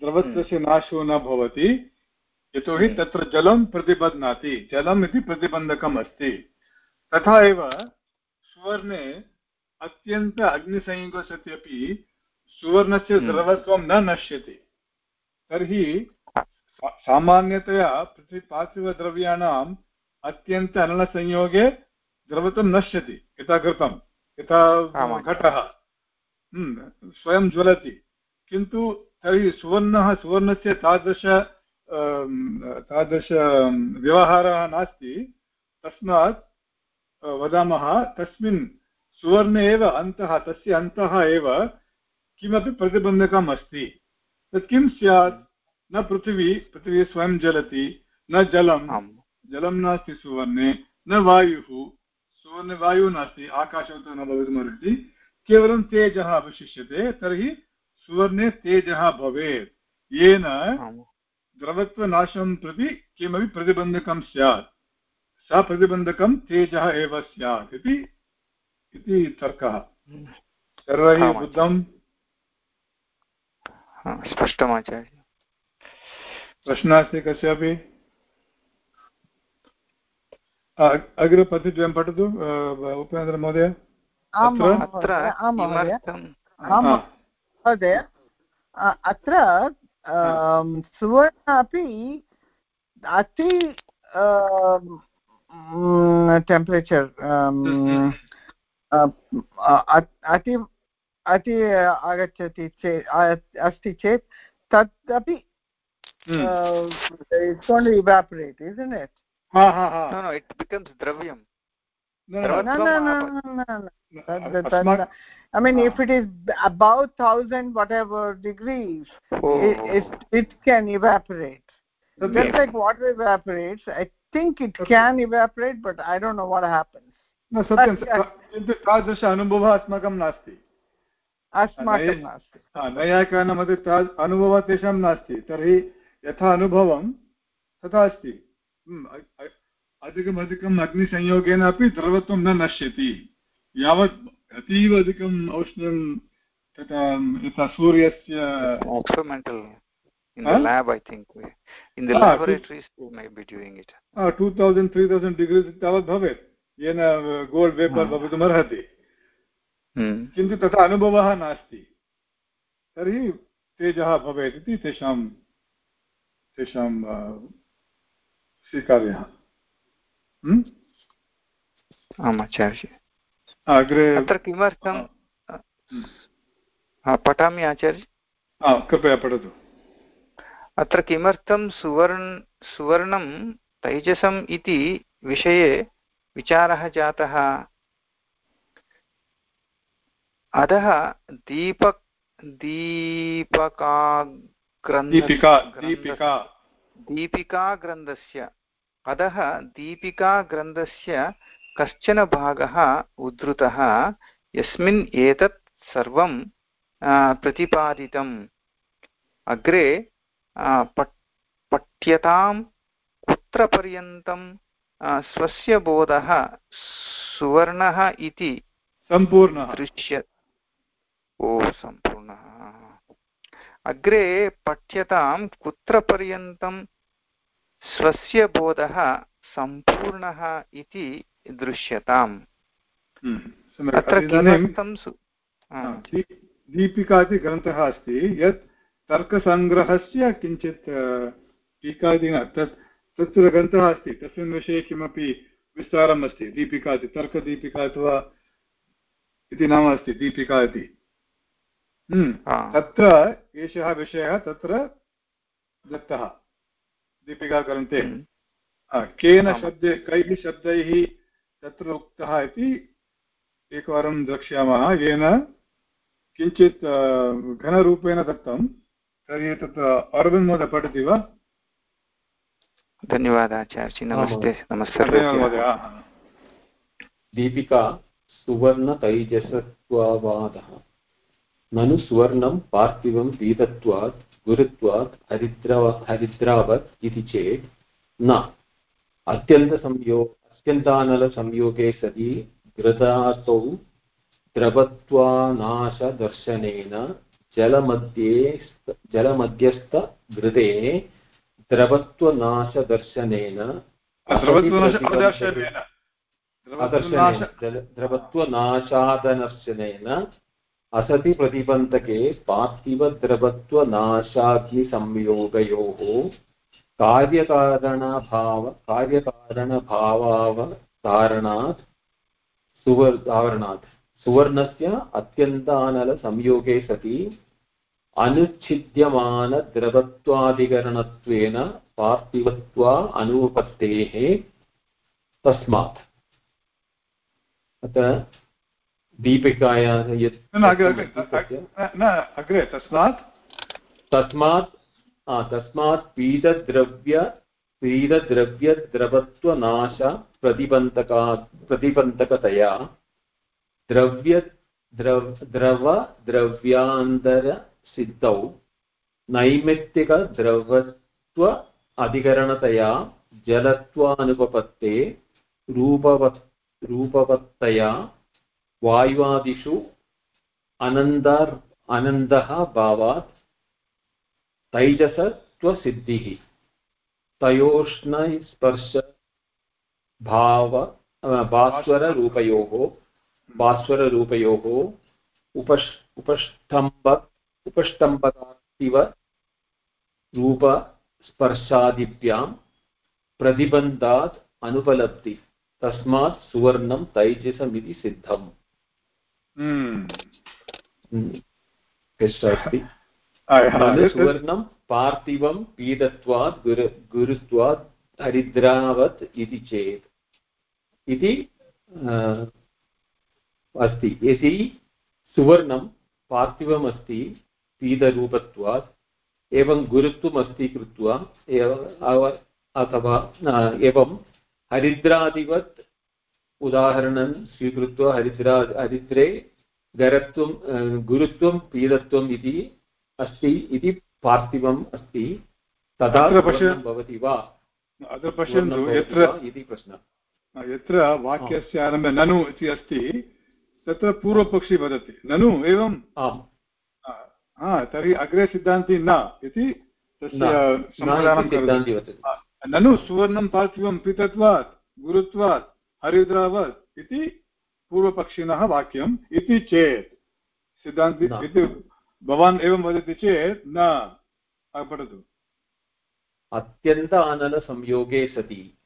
द्रवत्वस्य नाशो न भवति यतोहि तत्र जलं प्रतिबध्नाति जलम् इति प्रतिबन्धकम् अस्ति। तथा एव सुवर्णे अत्यन्त अग्निसंयोगः सत्यपि सुवर्णस्य। द्रवत्वं न नश्यति। तर्हि सामान्यतया पृथ्वीपार्थिवद्रव्याणाम् अत्यन्त अनलसंयोगे द्रवत्वं नश्यति यथा घृतं यथा घटः हम्म, स्वयं ज्वलति। किन्तु तर्हि सुवर्णः सुवर्णस्य तादृश तादृश व्यवहारः नास्ति। तस्मात् वदामः तस्मिन् सुवर्णे एव अन्तः तस्य अन्तः एव किमपि प्रतिबन्धकम् अस्ति। तत् किं स्यात्? न पृथिवी पृथिवी स्वयं जलति न जलं जलं नास्ति सुवर्णे न वायुः सुवर्णे वायुः नास्ति आकाशः तु न भवितुमर्हति केवलं तेजः अवशिष्यते तर्हि सुवर्णे तेजः भवेत्। येन द्रवत्वनाशं प्रति किमपि प्रतिबन्धकं स्यात्। स प्रतिबन्धकं तेजः एव स्यात् इति इति तर्कः। सर्वैः बुद्धं। स्पष्टमाचार्य। प्रश्नः अस्ति कस्यापि अग्रपतिद्वयं पठतु उपेन्द्रमहोदय महोदय। अत्र? सुवर्ण अपि अति टेम्परेचर् अति अति आगच्छति चेत् अस्ति चेत् तदपि uh, it's going to evaporate isn't it ha ha ha no no it becomes dravyam no no no no no no, no. That, that, that, I mean, if it is about thousand whatever degrees, oh. it, it, it can evaporate. Okay. Just like water evaporates, I think it okay. can evaporate, but I don't know what happens. न सत्यं किन्तु तादृश अनुभवः अस्माकं नास्ति. अस्माकं नास्ति. नैयायिकानां मध्ये अनुभवः तेषां नास्ति. तर्हि यथा अनुभवं तथा अस्ति. अधिकम् अधिकम् अग्निसंयोगेन अपि द्रवत्वं न नश्यति. यावत् अतीव अधिकम् औष्ण्यं तथा यथा सूर्यस्य in the huh? lab i think in the ah, laboratories they may be doing it. Ah 2000 3000 degrees tavat bhavet येन गोल्ड् वेपर् भवितुमर्हति किन्तु तथा अनुभवः नास्ति। तर्हि तेजः भवेत् इति तेषां तेषां स्वीकार्यः। आम् आचार्य। अग्रे अत्र किमर्थं पठामि आचार्य। कृपया पठतु। अत्र किमर्थं सुवर्ण सुवर्णं तैजसम् इति विषये विचारः जातः? अधः दीपक् दीपिकाग्रन्थस्य। अधः दीपिकाग्रन्थस्य कश्चन भागः उद्धृतः? यस्मिन् एतत् सर्वं प्रतिपादितम्। अग्रे पठ्यतां कुत्र पर्यन्तं स्वस्य बोधः सुवर्णः इति सम्पूर्णः। दृश्य ओ सम्पूर्णः। अग्रे पठ्यतां कुत्र पर्यन्तं स्वस्य बोधः सम्पूर्णः इति दृश्यताम्। हम्म, अत्र किमर्थं दीपिका इति ग्रन्थः अस्ति। यत् तर्कसङ्ग्रहस्य किञ्चित् टीकादि तत् तत्र ग्रन्थः अस्ति तस्मिन् विषये किमपि विस्तारम् अस्ति दीपिका इति तर्कदीपिका अथवा इति नाम अस्ति दीपिका इति। हम्म, तत्र एषः विषयः तत्र दत्तः दीपिकाग्रन्थे हम्म। केन शब्दे कैः शब्दैः तत्र उक्तः इति एकवारं द्रक्ष्यामः येन किञ्चित् घनरूपेण दत्तं तर्हि तत्र अरविन्द महोदय पठति वा? धन्यवादः आचार्य नमस्ते नमस्ते दीपिका सुवर्णतैजसत्वावादः। ननु सुवर्णं पार्थिवं पीतत्वात् गुरुत्वात् हरिद्रा हरिद्रावत् इति चेत् न। अत्यन्तसंयो अत्यन्तानलसंयोगे सति घृतातौ द्रवत्वानाशदर्शनेन जलमध्ये जलमध्यस्थघृते द्रवत्वनाशदर्शनेन द्रवत्वनाशादनर्शनेन असति प्रतिबन्धके पार्थिवद्रवत्वनाशाग्निसंयोगयोः कार्यकारणभाव कार्यकारणभावावकारणात् सुवर् सुवर्णस्य अत्यन्तानलसंयोगे सति अनुच्छिद्यमानद्रवत्वाधिकरणत्वेन पार्थिवत्वा अनुपत्तेः तस्मात्। अत्र दीपिकायाः यत् अग्रे तस्मात् तस्मात्। तस्मात् पीतद्रव्य पीतद्रव्यद्रवत्वनाश प्रतिबन्धका प्रतिबन्धकतया द्रव्य द्रव द्रवद्रव्यान्तर सिद्धौ नैमित्तिकद्रवत्व अधिकरणतया जलत्वानुपपत्ते रूपवत्, रूपवत्तया वायुवादिषु अनन्दार्, अनन्दः भावात् तैजसत्वसिद्धिः तयोष्णस्पर्श भाव भास्वररूपयोः भास्वररूपयोः उपष् उपष्टम्ब उपष्टम्बकादिव रूपस्पर्शादिभ्यां प्रतिबन्धात् अनुपलब्धि तस्मात् सुवर्णं तैजसमिति सिद्धम् हम्म। हम्म। अस्ति सुवर्णं पार्थिवं पीडत्वात् गुरु गुरुत्वात् हरिद्रावत् इति चेत् इति अस्ति यदि सुवर्णं पार्थिवम् अस्ति पीडरूपत्वात् एवं गुरुत्वम् अस्ति कृत्वा अथवा एवं हरिद्रादिवत् उदाहरणं स्वीकृत्य हरिद्रा हरिद्रे गरत्वं गुरुत्वं पीडत्वम् इति अस्ति इति पार्थिवम् अस्ति। तदा भवति वा? अत्र पश्यन्तु यत्र इति प्रश्नः। यत्र वाक्यस्य आरम्भे ननु इति अस्ति तत्र पूर्वपक्षी वदति। ननु एवम् आम्। हा तर्हि अग्रे सिद्धान्ति न इति तस्य ननु सुवर्णं पार्थिवं पितत्वात् गुरुत्वात् हरिद्रावत् इति पूर्वपक्षिणः वाक्यम् इति चेत्। सिद्धान्ति इति भवान् एवं वदति चेत् न। पठतु। अत्यन्त आननसंयोगे सति।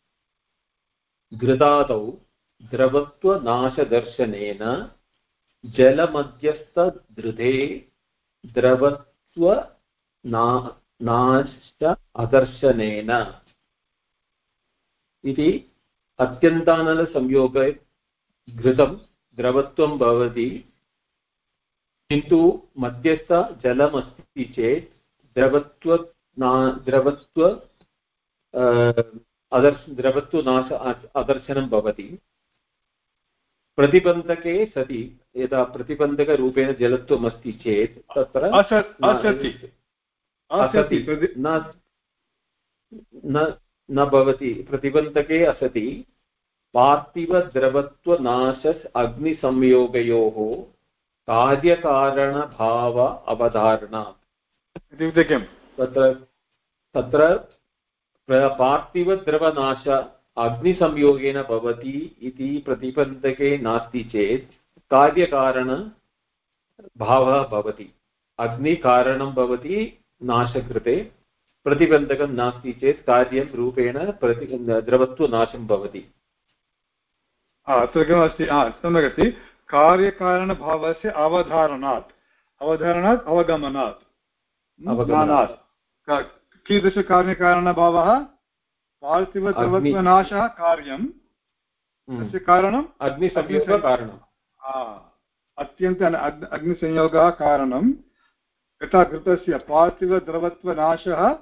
घृतादौ द्रवत्वनाशदर्शनेन जलमध्यस्थधृते द्रवत्व नाश अदर्शनेन इति अत्यन्तानलसंयोगे घृतं द्रवत्वं भवति किन्तु मध्यस्थ जलमस्ति चेत् द्रवत्व द्रवत्व अदर्श द्रवत्वनाश अदर्शनं भवति प्रतिबन्धके सति यदा प्रतिबन्धकरूपेण जलत्वम् अस्ति चेत् तत्र असति। न भवति। प्रतिबन्धके असति। पार्थिवद्रवत्वनाश अग्निसंयोगयोः कार्यकारणभाव अवधारणात्। इत्युक्ते किं तत्र तत्र पार्थिवद्रवनाश अग्निसंयोगेन भवति इति प्रतिबन्धके नास्ति चेत् कार्यकारणभावः भवति। अग्निकारणं भवति नाशकृते प्रतिबन्धकं नास्ति चेत् कार्यं रूपेण प्रति द्रवत्वनाशं भवति। किमस्ति? सम्यक् अस्ति कार्यकारणभावस्य अवधारणात्। अवधारणात् अवगमनात्। अवगमनात्। पार्थिवद्रवत्वनाशः कार्यं। हम्म। तस्य कारणम्। अग्निसंयोगकारणम् अत्यन्त अग्निसंयोगः कारणं। यथा घृतस्य पार्थिवद्रवत्वनाशः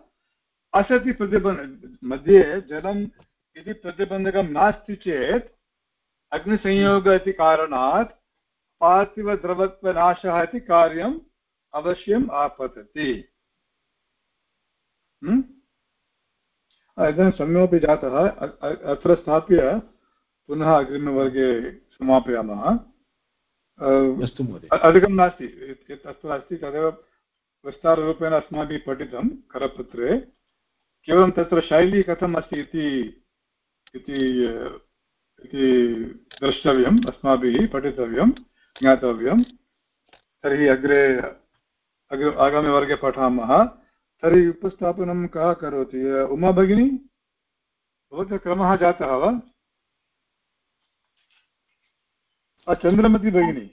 असति प्रतिबन्ध मध्ये जलम् इति प्रतिबन्धकं नास्ति चेत् अग्निसंयोग इति कारणात् पार्थिवद्रवत्वनाशः इति कार्यम् अवश्यम् आपतति। हम्म? इदानीं समयोपि जातः अत्र स्थाप्य पुनः अग्रिमवर्गे समापयामः। अस्तु महोदय। अधिकं नास्ति यत् अत्र अस्ति तदेव विस्ताररूपेण अस्माभिः पठितं करपत्रे। केवलं तत्र शैली कथम् अस्ति इति द्रष्टव्यम् अस्माभिः पठितव्यं ज्ञातव्यं। तर्हि अग्रे अग्रे आगामिवर्गे पठामः। तर्हि उपस्थापनं कः करोति? उमा भगिनी? भवतः क्रमः जातः वा? चन्द्रमती भगिनी।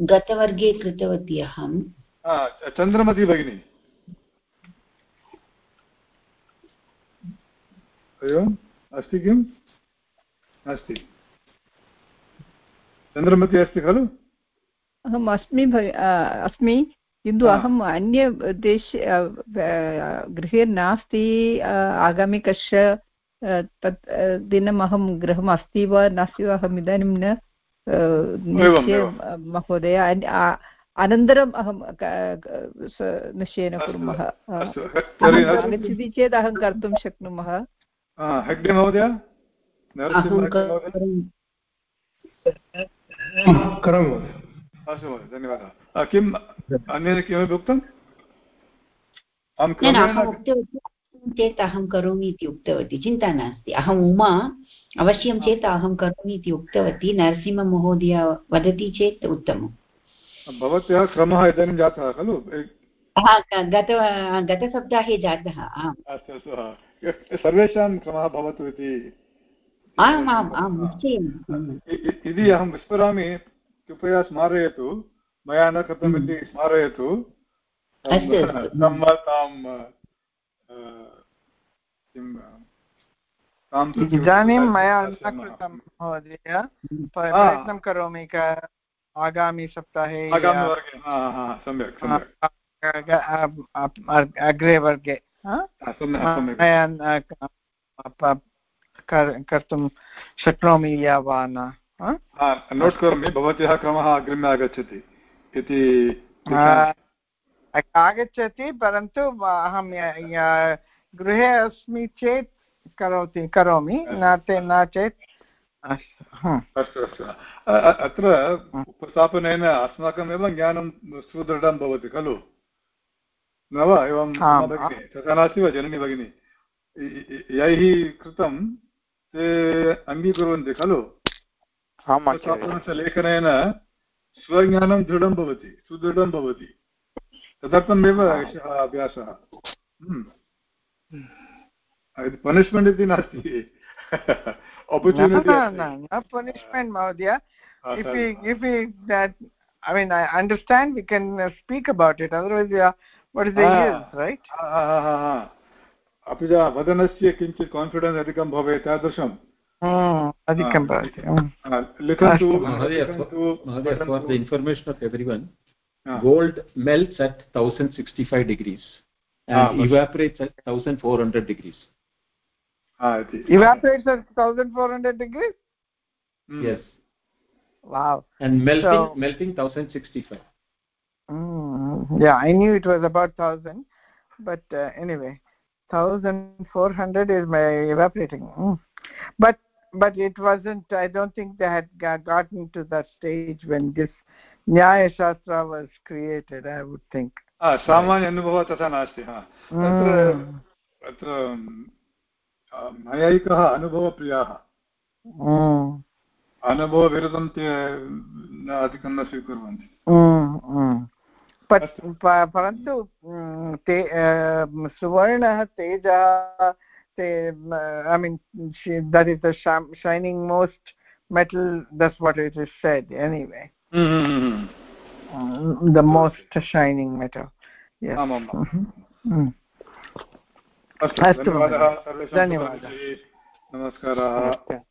गतवर्गे कृतवती अहं चन्द्रमती भगिनी। एवम् अस्ति किम्? अस्ति चन्द्रमती अस्ति खलु? अहम् अस्मि अस्मि। किन्तु अहम् अन्य देशे गृहे नास्ति आगामि कश तत् दिनम् अहं गृहम् अस्ति वा नास्ति वा अहम् इदानीं न महोदय। अनन्तरम् अहं निश्चयेन कुर्मः। आगच्छति चेत् अहं कर्तुं शक्नुमः। हेग्डे महोदय? करोमि अस्तु महोदय धन्यवादः। किम् अन्येन किमपि उक्तम् चेत् अहं करोमि इति उक्तवती चिन्ता नास्ति। अहम् उमा अवश्यं चेत् अहं करोमि इति उक्तवती नरसिंहमहोदय वदति चेत् उत्तमम्। भवत्याः क्रमः इदानीं जातः खलु? गत गतसप्ताहे जातः आम्। अस्तु अस्तु सर्वेषां क्रमः भवतु इति आम् आम् आम् निश्चयेन। इति अहं विस्मरामि कृपया स्मारयतु। मया न कृतम् इति स्मारयतु। तां इदानीं मया न कृतं महोदय। प्रयत्नं करोमि आगामि सप्ताहे अग्रे वर्गे कर्तुं शक्नोमि या वा न नोट् करोमि भवत्याः क्रमः अग्रिमे आगच्छति। इति आगच्छति परन्तु अहं गृहे अस्मि चेत् करोति करोमि न ते न चेत्। अस्तु। अस्तु अत्र उपस्थापनेन अस्माकमेव ज्ञानं सुदृढं भवति खलु? न वा? एवं भगिनि तथा नास्ति वा जननी भगिनी? यैः कृतं ते अङ्गीकुर्वन्ति खलु? लेखनेन स्वज्ञानं दृढं भवति सुदृढं भवति तदर्थमेव एषः अभ्यासः पनिष्मेण्ट् इति नास्ति punishment Mahodaya. if we if we that i mean i understand we can uh, speak about it otherwise yeah, what is the use right अपि च वदनस्य किञ्चित् कान्फिडेन्स् अधिकं भवेत् तादृशं अधिकं भवति लिखन्तु for the information of everyone gold melts at 1065 degrees and evaporates at 1400 degrees evaporates at 1400 degrees mm. yes wow and melting so, melting 1065 mm, yeah i knew it was about 1000 but uh, anyway 1400 is my evaporating mm. but but it wasn't i don't think they had gotten to that stage when this Nyayashastra was created I would think सामान्य अनुभवः तथा नास्ति अत्र नैयायिकः अनुभवप्रियाः अनुभवविरुद्धं ते अधिकं न स्वीकुर्वन्ति परन्तु ते सुवर्णः तेजः ते I mean that is the shining most metal that's what it is said anyway mm-hmm. uh, the most shining metal yes mm-hmm. अस्तु धन्यवादः धन्यवादः नमस्कारः